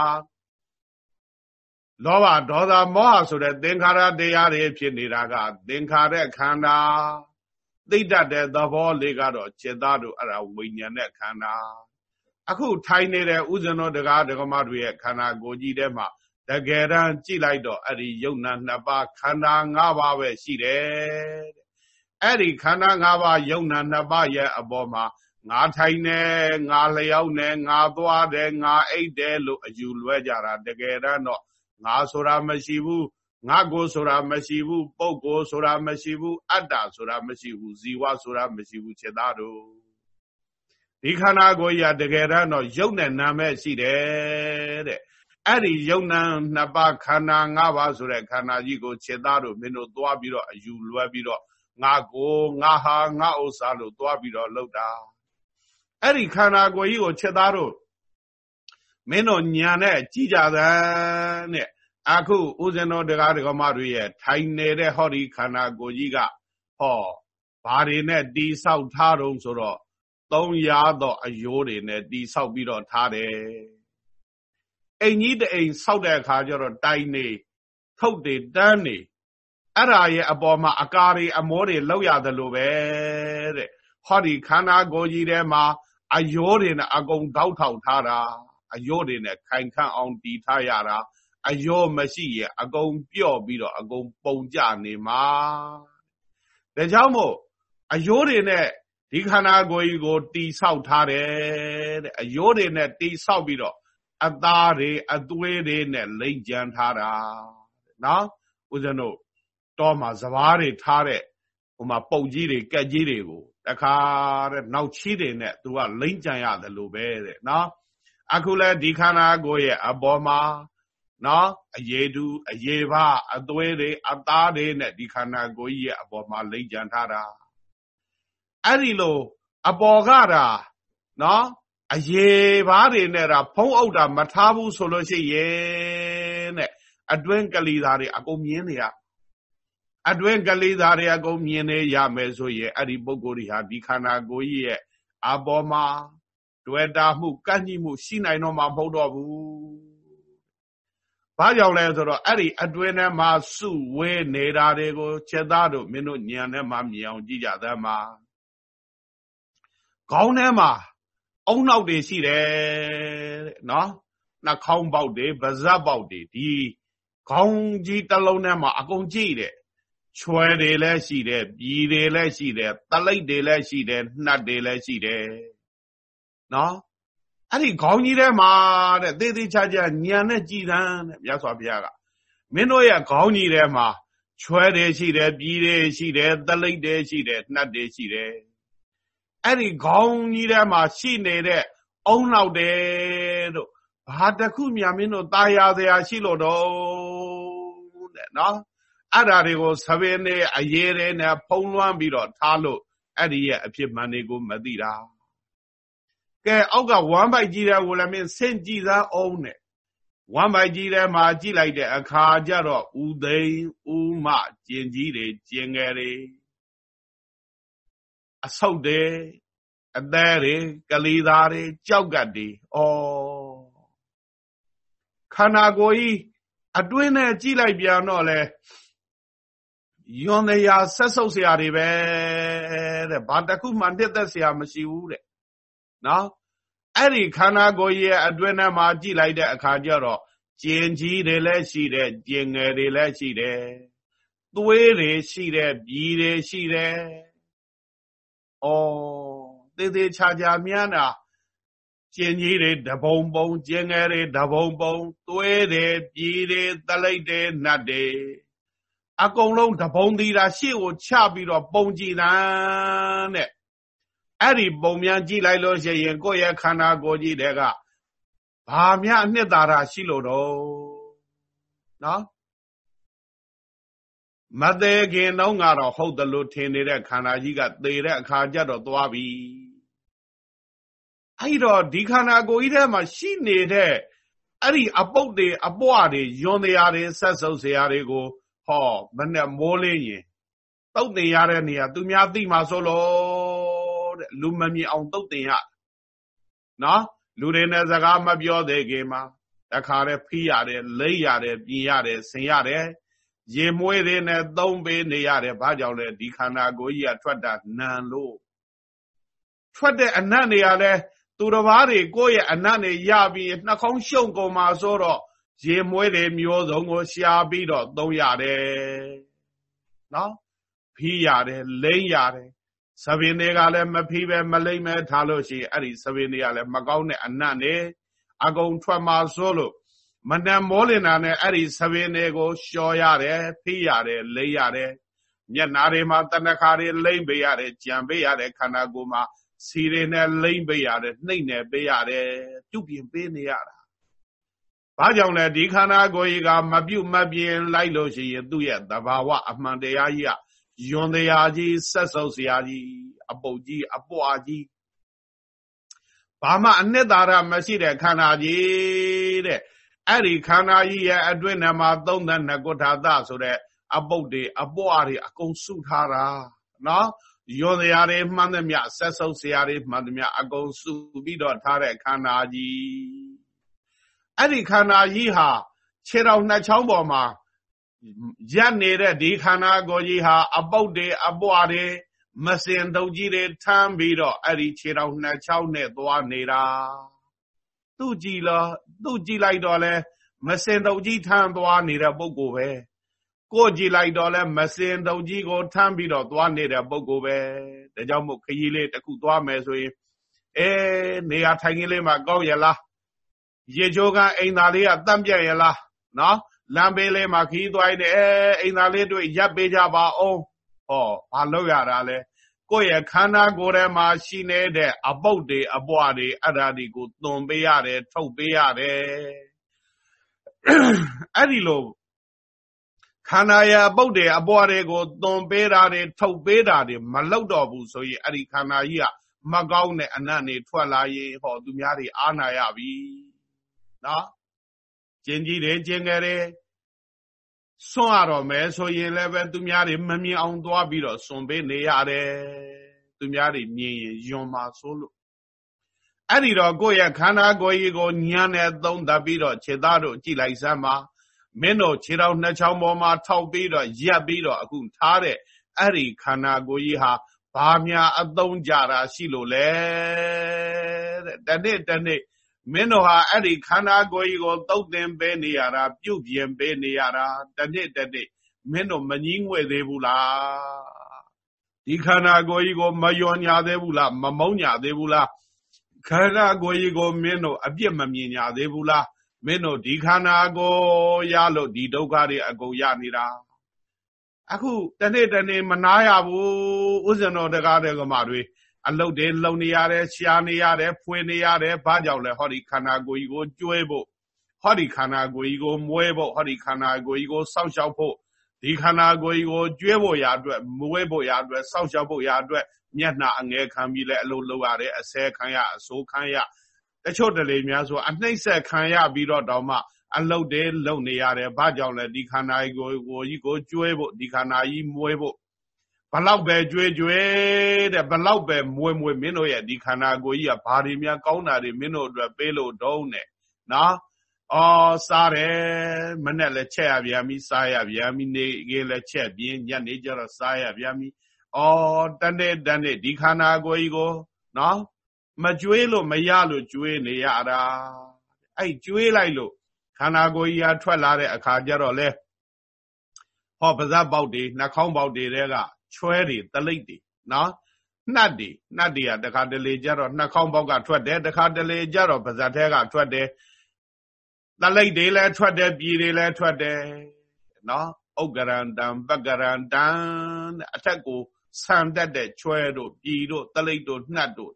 လောဘဒေါသမောဟဆိုတဲ့သင်္ခါရတရားတွေဖြစ်နေတာက သင်္ခါရခန္ဓာသိတတ်တဲ့သဘောလေးကတော့จิตသားတို့အဲ့ဒါဝိညာဉ်နဲ့ခန္ဓာအခုထိုင်နေတဲ့ဥဇဏောတကားဒကမတို့ရဲ့ခန္ဓာကိုယ်ကြီးထဲမှာတကယ်တမ်းကြည့်လိုက်တော့အဲ့ဒီယုံနာနှစ်ပါးခန္ဓာ၅ပါးပဲရှိတယ်အဲ့ဒီခန္ဓာ၅ပါးယုံနာနှစ်ပါးရဲ့အပေါ်မှာ ငါထိုင်နေငါလျောက်နေငါသွားတယ်ငါအိတ်တယ်လို့အယူလွဲကြတာတကယ်တမ်းတော့ငါဆိုတာမရှိဘူးငါကိုဆိုတာမရှိဘူးပုဂ္ဂိုလ်ဆိုတာမရှိဘူးအတ္တဆိုတာမရှိဘူးဇီဝဆိုတာမရှိဘူးခြေသားတို့ဒီခန္ဓာကိုယ်ကြီးကတကယ်တမ်းတော့ယုတ်နဲ့နာမဲ့ရှိတယ်တဲ့အဲ့ဒီယုံနာနှစ်ပါးခန္ဓာ၅ပါးဆိုတဲ့ခန္ဓာကြီးကိုခြေသားတို့မင်းတို့သွားပြီးတော့အယူလွဲပြီးတော့ငါကိုငါဟာငါဥစ္စာလို့သွားပြီးတော့လှုပ်တာ အဲ့ဒီခန္ဓာကိုယ်ကြီးကိုခြေသားတို့မင်းတို့ညာနဲ့ကြည်ကြသန်းတဲ့အခုဦးဇင်းတော်တရားဒဂမတွေရဲ့ထိုင်နေတဲ့ဟောဒီခန္ဓာကိုယ်ကြီးကဟောဘာတွေနဲ့တီဆောက်ထားတုံးဆိုတော့သုံးရသောအယိုးတွေနဲ့တီဆောက်ပြီးတော့ထားတယ်အိမ်ကြီးတအိမ်ဆောက်တဲ့အခါကျတော့တိုင်နေထုတ်တွေတန်းနေအဲ့ဒါရဲ့အပေါ်မှာအကာတွေအမောတွေလောက်ရတယ်လို့ပဲတဲ့ဟောဒီခန္ဓာကိုယ်ကြီးထဲမှာ အယိုးတွေနဲ့အကုန်တောက်ထောက်ထားတာအယိုးတွေနဲ့ခိုင်ခန့်အောင်တီထားရတာအယောမရှိရဲ့အကုန်ပြော့ပြီးတော့အကုန်ပုံကြနေမှာဒါကြောင့်မို့အယိုးတွေနဲ့ဒီခန္ဓာကိုယ်ကြီးကိုတီဆောက်ထားတယ်တဲ့အယိုးတွေနဲ့တီဆောက်ပြီးတော့အသားတွေအသွေးတွေနဲ့လိမ့်ကြံထားတာနော်ဦးဇင်းတို့တောမှာစဘာတွေထားတဲ့ဟိုမှာပုတ်ကြီးတွေကက်ကြီးတွေကို တခါတဲ့နောက်ချီးတွေနဲ့သူကလိမ့်ကြံရတယ်လို့ပဲတဲ့နော်အခုလဲဒီခန္ဓာကိုယ်ရဲ့အပေါ်မှာနော်အရေတူအရေပါအသွေးတွေအသားတွေနဲ့ဒီခန္ဓာကိုယ်ကြီးရဲ့အပေါ်မှာလိမ့်ကြံထားတာအဲ့ဒီလိုအပေါ်ကတာနော်အရေပါးတွေနဲ့တာဖုံးအုပ်တာမထားဘူးဆိုလို့ရှိရဲ့တဲ့အတွင်းကလေးသားတွေအကုန်မြင်နေရ အတွင်းကလေးသားတွေအကုန်မြင်နေရမယ်ဆိုရင်အဲ့ဒီပုဂ္ဂိုလ်တွေဟာဒီခန္ဓာကိုယ်ကြီးရဲ့အပေါ်မှာတွေ့တာမှုကန့်ညှိမှုရှိနိုင်တော့မှာမဟုတ်တော့ဘူးဘာကြောင့်လဲဆိုတော့အဲ့ဒီအတွင်းထဲမှာစုဝဲနေတာတွေကိုချက်သားတို့မင်းတို့ညံထဲမှာမြင်အောင်ကြည့်ကြသမှာခေါင်းထဲမှာအုံနောက်တွေရှိတယ်တဲ့နော်နှာခေါင်းပေါက်တွေပါးစပ်ပေါက်တွေဒီခေါင်းကြီးတစ်လုံးထဲမှာအကုန်ကြည့်တယ် ချွဲတွေလည်းရှိတယ်ပြည်တွေလည်းရှိတယ်တလိပ်တွေလည်းရှိတယ်နှက်တွေလည်းရှိတယ်နော်အဲ့ဒီခေါင်းကြီးထဲမှာတဲ့သေသေးချာချာညံနဲ့ကြည်တန်းတဲ့မြတ်စွာဘုရားကမင်းတို့ရဲ့ခေါင်းကြီးထဲမှာချွဲတယ်ရှိတယ်ပြည်တယ်ရှိတယ်သလိပ်တယ်ရှိတယ်နှက်တယ်ရှိတယ်အဲ့ဒီခေါင်းကြီးထဲမှာရှိနေတဲ့အုံနောက်တယ်တို့ဘာတခုမြမင်းတို့ตายရစရာရှိလို့တော့တဲ့နော် အဲ့ဓာတွေကိုသဘင်နဲ့အရေးတွေနဲ့ဖုံးလွှမ်းပြီးတော့ထားလို့အဲ့ဒီရဲ့အဖြစ်မှန်တွေကိုမသိတာကဲအောက်ကဝမ်းပိုက်ကြီးတဲ့ကိုလည်းမင်းဆင့်ကြည့်သားအောင်နဲ့ဝမ်းပိုက်ကြီးထဲမှာကြည့်လိုက်တဲ့အခါကျတော့ဥသိမ်းဥမကျင်ကြီးတွေကျင်ငယ်တွေအဆုတ်တွေအသေးတွေကလေးသားတွေကြောက်ကတ်တွေဩခန္ဓာကိုယ်ကြီးအတွင်းနဲ့ကြည့်လိုက်ပြန်တော့လေ ယွန်တရားဆက်ဆုပ်เสียတွေပဲတဲ့ဘာတခုမှနှစ်သက်เสียမရှိဘူးတဲ့နော်အဲ့ဒီခန္ဓာကိုယ်ရဲ့အတွင်းထဲမှာကြည့်လိုက်တဲ့အခါကျတော့ကျင်ကြီးတွေလည်းရှိတယ်ကျင်ငယ်တွေလည်းရှိတယ်သွေးတွေရှိတယ်ပြည်တွေရှိတယ်ဩသေးသေးချာချာများတာကျင်ကြီးတွေတပုံပုံကျင်ငယ်တွေတပုံပုံသွေးတွေပြည်တွေသလိပ်တွေနတ်တွေ အကုန်လုံးတပုံသီးတာရှေ့ကိုချပြီးတော့ပုံကြည်တာတဲ့အဲ့ဒီပုံများကြည့်လိုက်လို့ရှိရင်ကိုယ့်ရဲ့ခန္ဓာကိုယ်ကြီးတွေကဘာများအနှစ်သာရရှိလို့တော့နော်မသေးခင်တော့ကတော့ဟုတ်တယ်လို့ထင်နေတဲ့ခန္ဓာကြီးကသေတဲ့အခါကျတော့သွားပြီအဲ့တော့ဒီခန္ဓာကိုယ်ကြီးထဲမှာရှိနေတဲ့အဲ့ဒီအပုတ်တွေအပွားတွေယွန်တရားတွေဆက်ဆုပ်စရာတွေကို ဟောမနဲ့မိုးလင်းရင်တုတ်တင်ရတဲ့နေရာသူများသိမှာဆိုလို့တဲ့လူမမြင်အောင်တုတ်တင်ရနော်လူတွေနဲ့စကားမပြောသေးခင်မှာတခါတည်းဖိရတယ်လိမ့်ရတယ်ပြင်ရတယ်ဆင်ရတယ်ရေမွေးတွေနဲ့သုံးပေးနေရတယ်ဘာကြောင့်လဲဒီခန္ဓာကိုယ်ကြီးကထွက်တာနံလို့ထွက်တဲ့အနတ်နေရာလဲသူတစ်ပါးတွေကိုယ့်ရဲ့အနတ်နေရပြီးနှာခေါင်းရှုံကုန်မှာဆိုတော့ ရေမွေးတွေမျိုးစုံကိုရှားပြီးတော့သုံးရတယ်နော်ဖီးရတယ်လိမ့်ရတယ်သပင်တွေကလည်းမဖီးပဲမလိမ့်ပဲထားလို့ရှိရင်အဲ့ဒီသပင်တွေကလည်းမကောင်းတဲ့အနတ်နေအကုန်ထွက်มาစိုးလို့မနံမောလင်နာနဲ့အဲ့ဒီသပင်တွေကိုလျှော်ရတယ်ဖီးရတယ်လိမ့်ရတယ်မျက်နာတွေမှာတဏခါတွေလိမ့်ပေးရတယ်ကြံပေးရတယ်ခန္ဓာကိုယ်မှာစီတွေနဲ့လိမ့်ပေးရတယ်နှိမ့်နဲ့ပေးရတယ်ပြုပြင်ပေးနေရတာ ဘာကြောင့်လဲဒီခန္ဓာကိုယ်ကြီးကမပြုတ်မပြင်းလိုက်လို့ရှိရင်သူ့ရဲ့သဘာဝအမှန်တရားကြီးကယွန်တရားကြီးဆက်ဆုပ်စရာကြီးအပုတ်ကြီးအပွားကြီးဘာမှအနှစ်သာရမရှိတဲ့ခန္ဓာကြီးတဲ့အဲ့ဒီခန္ဓာကြီးရဲ့အတွင်းထဲမှာသုံးသနှစ်ကုဋ္ဌာသဆိုတဲ့အပုတ်တွေအပွားတွေအကုန်စုထားတာနော်ယွန်တရားတွေမှန်သမျှဆက်ဆုပ်စရာတွေမှန်သမျှအကုန်စုပြီးတော့ထားတဲ့ခန္ဓာကြီး အဲ့ဒီခန္ဓာကြီးဟာခြေတော်နှစ်ချောင်းပေါ်မှာရက်နေတဲ့ဒီခန္ဓာကိုယ်ကြီးဟာအပုတ်တွေအပွားတွေမစင်တုပ်ကြီးတွေထမ်းပြီးတော့အဲ့ဒီခြေတော်နှစ်ချောင်းနဲ့သွားနေတာသူ့ကြည်လားသူ့ကြည်လိုက်တော့လဲမစင်တုပ်ကြီးထမ်းသွားနေတဲ့ပုဂ္ဂိုလ်ပဲကိုကြည်လိုက်တော့လဲမစင်တုပ်ကြီးကိုထမ်းပြီးတော့သွားနေတဲ့ပုဂ္ဂိုလ်ပဲဒါကြောင့်မို့ခရီးလေးတစ်ခုသွားမယ်ဆိုရင်အဲနေရာထိုင်ခင်းလေးမှာကောက်ရလား ရေချိုးကအိမ်သားလေးကတန့်ပြက်ရလားနော်လမ်းဘေးလေးမှာခီးသွားနေအဲအိမ်သားလေးတို့ရပ်ပေးကြပါအောင်ဟောဘာလို့ရတာလဲကိုယ့်ရဲ့ခန္ဓာကိုယ်ထဲမှာရှိနေတဲ့အပုတ်တွေအပွားတွေအဲ့ဒါတွေကိုသွန်ပေးရတယ်ထုတ်ပေးရတယ်အဲ့ဒီလိုခန္ဓာရဲ့အပုတ်တွေအပွားတွေကိုသွန်ပေးတာတွေထုတ်ပေးတာတွေမလောက်တော့ဘူးဆိုရင်အဲ့ဒီခန္ဓာကြီးကမကောင်းတဲ့အနတ်နေထွက်လာရင်ဟောသူများတွေအာနာရပြီ နော်ကျင်ကြီးတယ်ကျင်ငယ်တယ်စွန့်ရတော့မယ်ဆိုရင်လည်းပဲသူများတွေမမြင်အောင်သွားပြီးတော့စွန့်ပေးနေရတယ်သူများတွေမြင်ရင်ယွန်မှာဆိုလို့အဲ့ဒီတော့ကိုယ့်ရဲ့ခန္ဓာကိုယ်ကြီးကိုညံနဲ့သုံးသပ်ပြီးတော့ခြေသားတို့ကြည်လိုက်စမ်းပါမင်းတို့ခြေတော်နှစ်ချောင်းပေါ်မှာထောက်ပြီးတော့ရက်ပြီးတော့အခုထားတဲ့အဲ့ဒီခန္ဓာကိုယ်ကြီးဟာဘာများအသုံးကြတာရှိလို့လဲတဲ့တနေ့တနေ့ မင်းတို့ဟာအဲ့ဒီခန္ဓာကိုယ်ကြီးကိုသုတ်သင်ပေးနေရတာပြုတ်ပြင်ပေးနေရတာတနေ့တနေ့မင်းတို့မငင်းငွေသေးဘူးလားဒီခန္ဓာကိုယ်ကြီးကိုမယွန်ညာသေးဘူးလားမမုန်းညာသေးဘူးလားခန္ဓာကိုယ်ကြီးကိုမင်းတို့အပြစ်မမြင်ညာသေးဘူးလားမင်းတို့ဒီခန္ဓာကိုရလို့ဒီဒုက္ခတွေအကုန်ရနေတာအခုတနေ့တနေ့မနာရဘူးဥစ္စံတော်တကားတဲ့ကမာတွေ အလုတ်တွေလုံနေရတယ်ရှားနေရတယ်ဖွေနေရတယ်ဘာကြောင့်လဲဟောဒီခန္ဓာကိုယ်ကြီးကိုကျွဲဖို့ဟောဒီခန္ဓာကိုယ်ကြီးကိုမွဲဖို့ဟောဒီခန္ဓာကိုယ်ကြီးကိုစောင့်ရှောက်ဖို့ဒီခန္ဓာကိုယ်ကြီးကိုကျွဲဖို့ရာအတွက်မွဲဖို့ရာအတွက်စောင့်ရှောက်ဖို့ရာအတွက်မျက်နှာအငဲခံပြီးလဲအလုပ်လုပ်ရတယ်အစဲခံရအစိုးခံရတချို့တလေများဆိုအနှိမ့်ဆက်ခံရပြီးတော့တောင်မှအလုတ်တွေလုံနေရတယ်ဘာကြောင့်လဲဒီခန္ဓာကြီးကိုကိုကြီးကိုကျွဲဖို့ဒီခန္ဓာကြီးမွဲဖို့ ဘလောက်ပဲကြွေးကြွေးတဲ့ဘလောက်ပဲမွေမွေမင်းတို့ရဲ့ဒီခန္ဓာကိုယ်ကြီးကဘာတွေများကောင်းတာတွေမင်းတို့အတွက်ပေးလို့တုံးနဲ့နော်အော်စားတယ်မနဲ့လည်းချက်ရပြန်ပြီစားရပြန်ပြီနေကေးလည်းချက်ပြင်းညနေကျတော့စားရပြန်ပြီအော်တနေ့တနေ့ဒီခန္ဓာကိုယ်ကြီးကိုနော်မကြွေးလို့မရလို့ကြွေးနေရတာအဲ့ကြွေးလိုက်လို့ခန္ဓာကိုယ်ကြီးဟာထွက်လာတဲ့အခါကျတော့လေဟောပါးစပ်ပေါက်တွေနှာခေါင်းပေါက်တွေတဲက ချွဲတွေတလိပ်တွေနော်နှတ်တွေနှတ်တွေကတခါတလေကြတော့နှာခေါင်းပေါက်ကထွက်တယ်တခါတလေကြတော့ပါးစပ်ထဲကထွက်တယ်တလိပ်တွေလည်းထွက်တယ်ပြည်တွေလည်းထွက်တယ်နော်ဥက္ကရံတံပက္ကရံတံအထက်ကိုဆန်တက်တဲ့ချွဲတို့ပြည်တို့တလိပ်တို့နှတ်တို့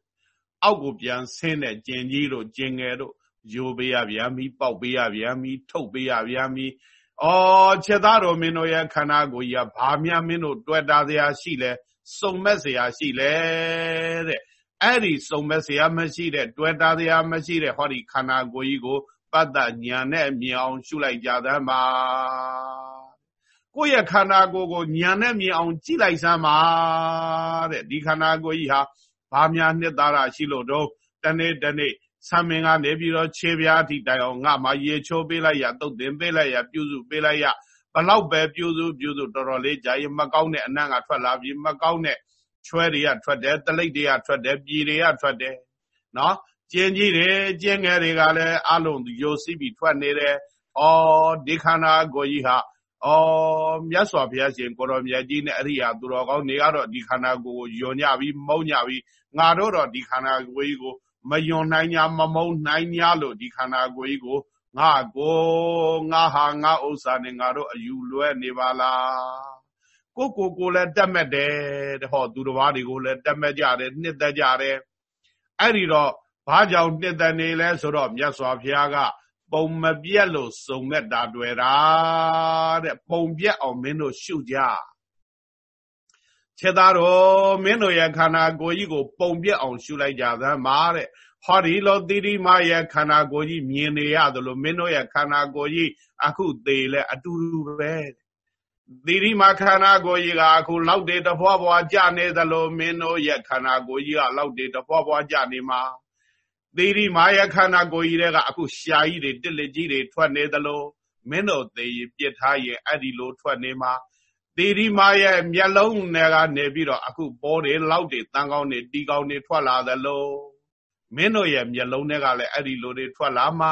အောက်ကိုပြန်ဆင်းတဲ့ကျင်ကြီးတို့ကျင်ငယ်တို့ယိုပေးရဗျာမီပေါက်ပေးရဗျာမီထုတ်ပေးရဗျာမီ အော်ချက်သားတော်မင်းတို့ရဲ့ခန္ဓာကိုယ်ကြီးကဘာများမင်းတို့တွေ့တာစရာရှိလဲစုံမဲ့စရာရှိလဲတဲ့အဲ့ဒီစုံမဲ့စရာမရှိတဲ့တွေ့တာစရာမရှိတဲ့ဟောဒီခန္ဓာကိုယ်ကြီးကိုပတ္တညာနဲ့မြင်အောင်ရှုလိုက်ကြသမ်းပါကိုယ့်ရဲ့ခန္ဓာကိုယ်ကိုညာနဲ့မြင်အောင်ကြည့်လိုက်စမ်းပါတဲ့ဒီခန္ဓာကိုယ်ကြီးဟာဘာများနှစ်သာရရှိလို့တော့တနေ့တနေ့ ဆံမင်းကနေပြီးတော့ခြေပြားအထိတိုင်အောင်ငါမှရေချိုးပေးလိုက်ရတုတ်တင်ပေးလိုက်ရပြုစုပေးလိုက်ရဘလောက်ပဲပြုစုပြုစုတော်တော်လေးကြာရင်မကောင်းတဲ့အနံ့ကထွက်လာပြီးမကောင်းတဲ့ချွဲတွေကထွက်တယ်တလိပ်တွေကထွက်တယ်ပြည်တွေကထွက်တယ်နော်ကျင်းကြီးတွေကျင်းငယ်တွေကလည်းအလုံးယိုစီးပြီးထွက်နေတယ်အော်ဒီခန္ဓာကိုယ်ကြီးဟာအော်မြတ်စွာဘုရားရှင်ကိုရောမြတ်ကြီးနဲ့အရိယာသူတော်ကောင်းတွေကတော့ဒီခန္ဓာကိုယ်ကိုယွန်ညပြီးမုံညပြီးငါတို့တော့ဒီခန္ဓာကိုယ်ကြီးကို မယွန်နိုင်냐မမုံနိုင်냐လို့ဒီခန္ဓာကိုယ်ကြီးကိုငါကိုငါဟာငါဥစ္စာနဲ့ငါတို့အယူလွဲနေပါလားကိုကိုကိုလည်းတက်မဲ့တယ်တဲ့ဟောသူတစ်ပါးတွေကိုလည်းတက်မဲ့ကြတယ်နှစ်သက်ကြတယ်အဲ့ဒီတော့ဘာကြောင့်နှစ်သက်နေလဲဆိုတော့မြတ်စွာဘုရားကပုံမပြက်လို့စုံမဲ့တာတွေ့တာတဲ့ပုံပြက်အောင်မင်းတို့ရှုကြ ခြေသားတော်မင်းတို့ရဲ့ခန္ဓာကိုယ်ကြီးကို ပုံပြက်အောင်ရှုလိုက်ကြသမ်းပါတဲ့ဟောဒီလိုတိတိမရဲ့ခန္ဓာကိုယ်ကြီးမြင်နေရသလိုမင်းတို့ရဲ့ခန္ဓာကိုယ်ကြီးအခုသေးလဲအတူတူပဲသီရိမခန္ဓာကိုယ်ကြီးကအခုလောက်တေတဖွာဖွာကြနေသလိုမင်းတို့ရဲ့ခန္ဓာကိုယ်ကြီးကလောက်တေတဖွာဖွာကြနေမှာသီရိမာယခန္ဓာကိုယ်ကြီးတွေကအခုရှာကြီးတွေတစ်လက်ကြီးတွေထွက်နေသလိုမင်းတို့သေရင်ပြစ်ထားရင်အဲ့ဒီလိုထွက်နေမှာ သီရိမာရဲ့မျက်လုံးတွေကနေပြီးတော့အခုပေါ်တွေလောက်တွေတန်ကောင်းတွေတီကောင်းတွေထွက်လာသလိုမင်းတို့ရဲ့မျက်လုံးတွေကလည်းအဲ့ဒီလိုတွေထွက်လာမှာ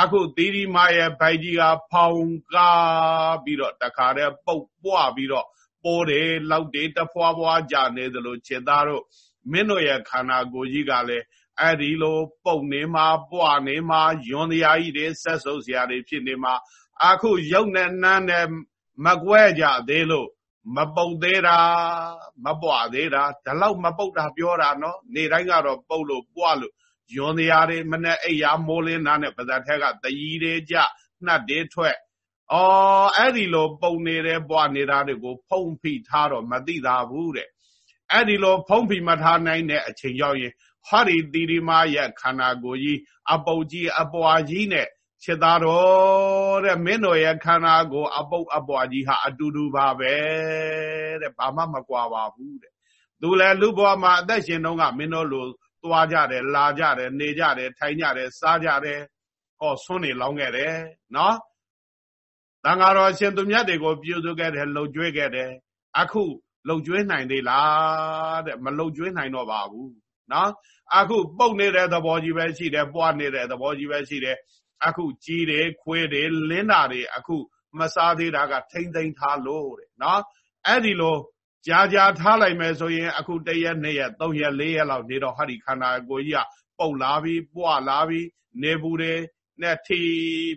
အခုသီရိမာရဲ့ဗိုက်ကြီးကဖောင်ကားပြီးတော့တခါတည်းပုတ်ပွားပြီးတော့ပေါ်တယ်လောက်တွေတဖွာဖွာကြနေသလိုခြေသားတို့မင်းတို့ရဲ့ခန္ဓာကိုယ်ကြီးကလည်းအဲ့ဒီလိုပုံနေမှာပွားနေမှာယွန်တရားကြီးတွေဆက်ဆုပ်စရာတွေဖြစ်နေမှာအခုရုပ်နဲ့နန်းနဲ့ မကွဲကြသေးလို့မပုတ်သေးတာမပွားသေးတာဒါလောက်မပုတ်တာပြောတာနော်နေတိုင်းကတော့ပုတ်လို့ပွားလို့ယွန်တရားတွေမနဲ့အိယာမိုးလင်းသားနဲ့ပါဇက်ထက်ကတရီတွေကြနှတ်တွေထွက်အော်အဲ့ဒီလိုပုံနေတဲ့ပွားနေတာတွေကိုဖုံးဖိထားတော့မသိတာဘူးတဲ့အဲ့ဒီလိုဖုံးဖိမထားနိုင်တဲ့အချိန်ရောက်ရင်ဟောဒီတိရိမာရဲ့ခန္ဓာကိုယ်ကြီးအပုတ်ကြီးအပွားကြီးနဲ့ ခြေသားတော်တဲ့မင်းတို့ရဲ့ခန္ဓာကိုယ်အပုတ်အပွားကြီးဟာအတူတူပါပဲတဲ့ဘာမှမကွာပါဘူးတဲ့သူလည်းလူဘဝမှာအသက်ရှင်တုန်းကမင်းတို့လိုသွားကြတယ်လာကြတယ်နေကြတယ်ထိုင်ကြတယ်စားကြတယ်ဟောဆွန်းနေလောင်းခဲ့တယ်နော်တန်ဃာတော်ရှင်သူမြတ်တွေကိုပြုစုခဲ့တယ်လှုပ်ကြွေးခဲ့တယ်အခုလှုပ်ကြွေးနိုင်သေးလားတဲ့မလှုပ်ကြွေးနိုင်တော့ပါဘူးနော်အခုပုတ်နေတဲ့သဘောကြီးပဲရှိတယ်ပွားနေတဲ့သဘောကြီးပဲရှိတယ် အခုကြီးတယ်ခွေးတယ်လင်းတာတွေအခုမစားသေးတာကထိမ့်သိမ့်ထားလို့တဲ့နော်အဲ့ဒီလိုကြာကြာထားလိုက်မယ်ဆိုရင်အခုတရက်နှစ်ရက်သုံးရက်လေးရက်လောက်နေတော့ဟာဒီခန္ဓာကိုယ်ကြီးကပုတ်လာပြီးပွားလာပြီးနေဘူးတယ်နဲ့ထီ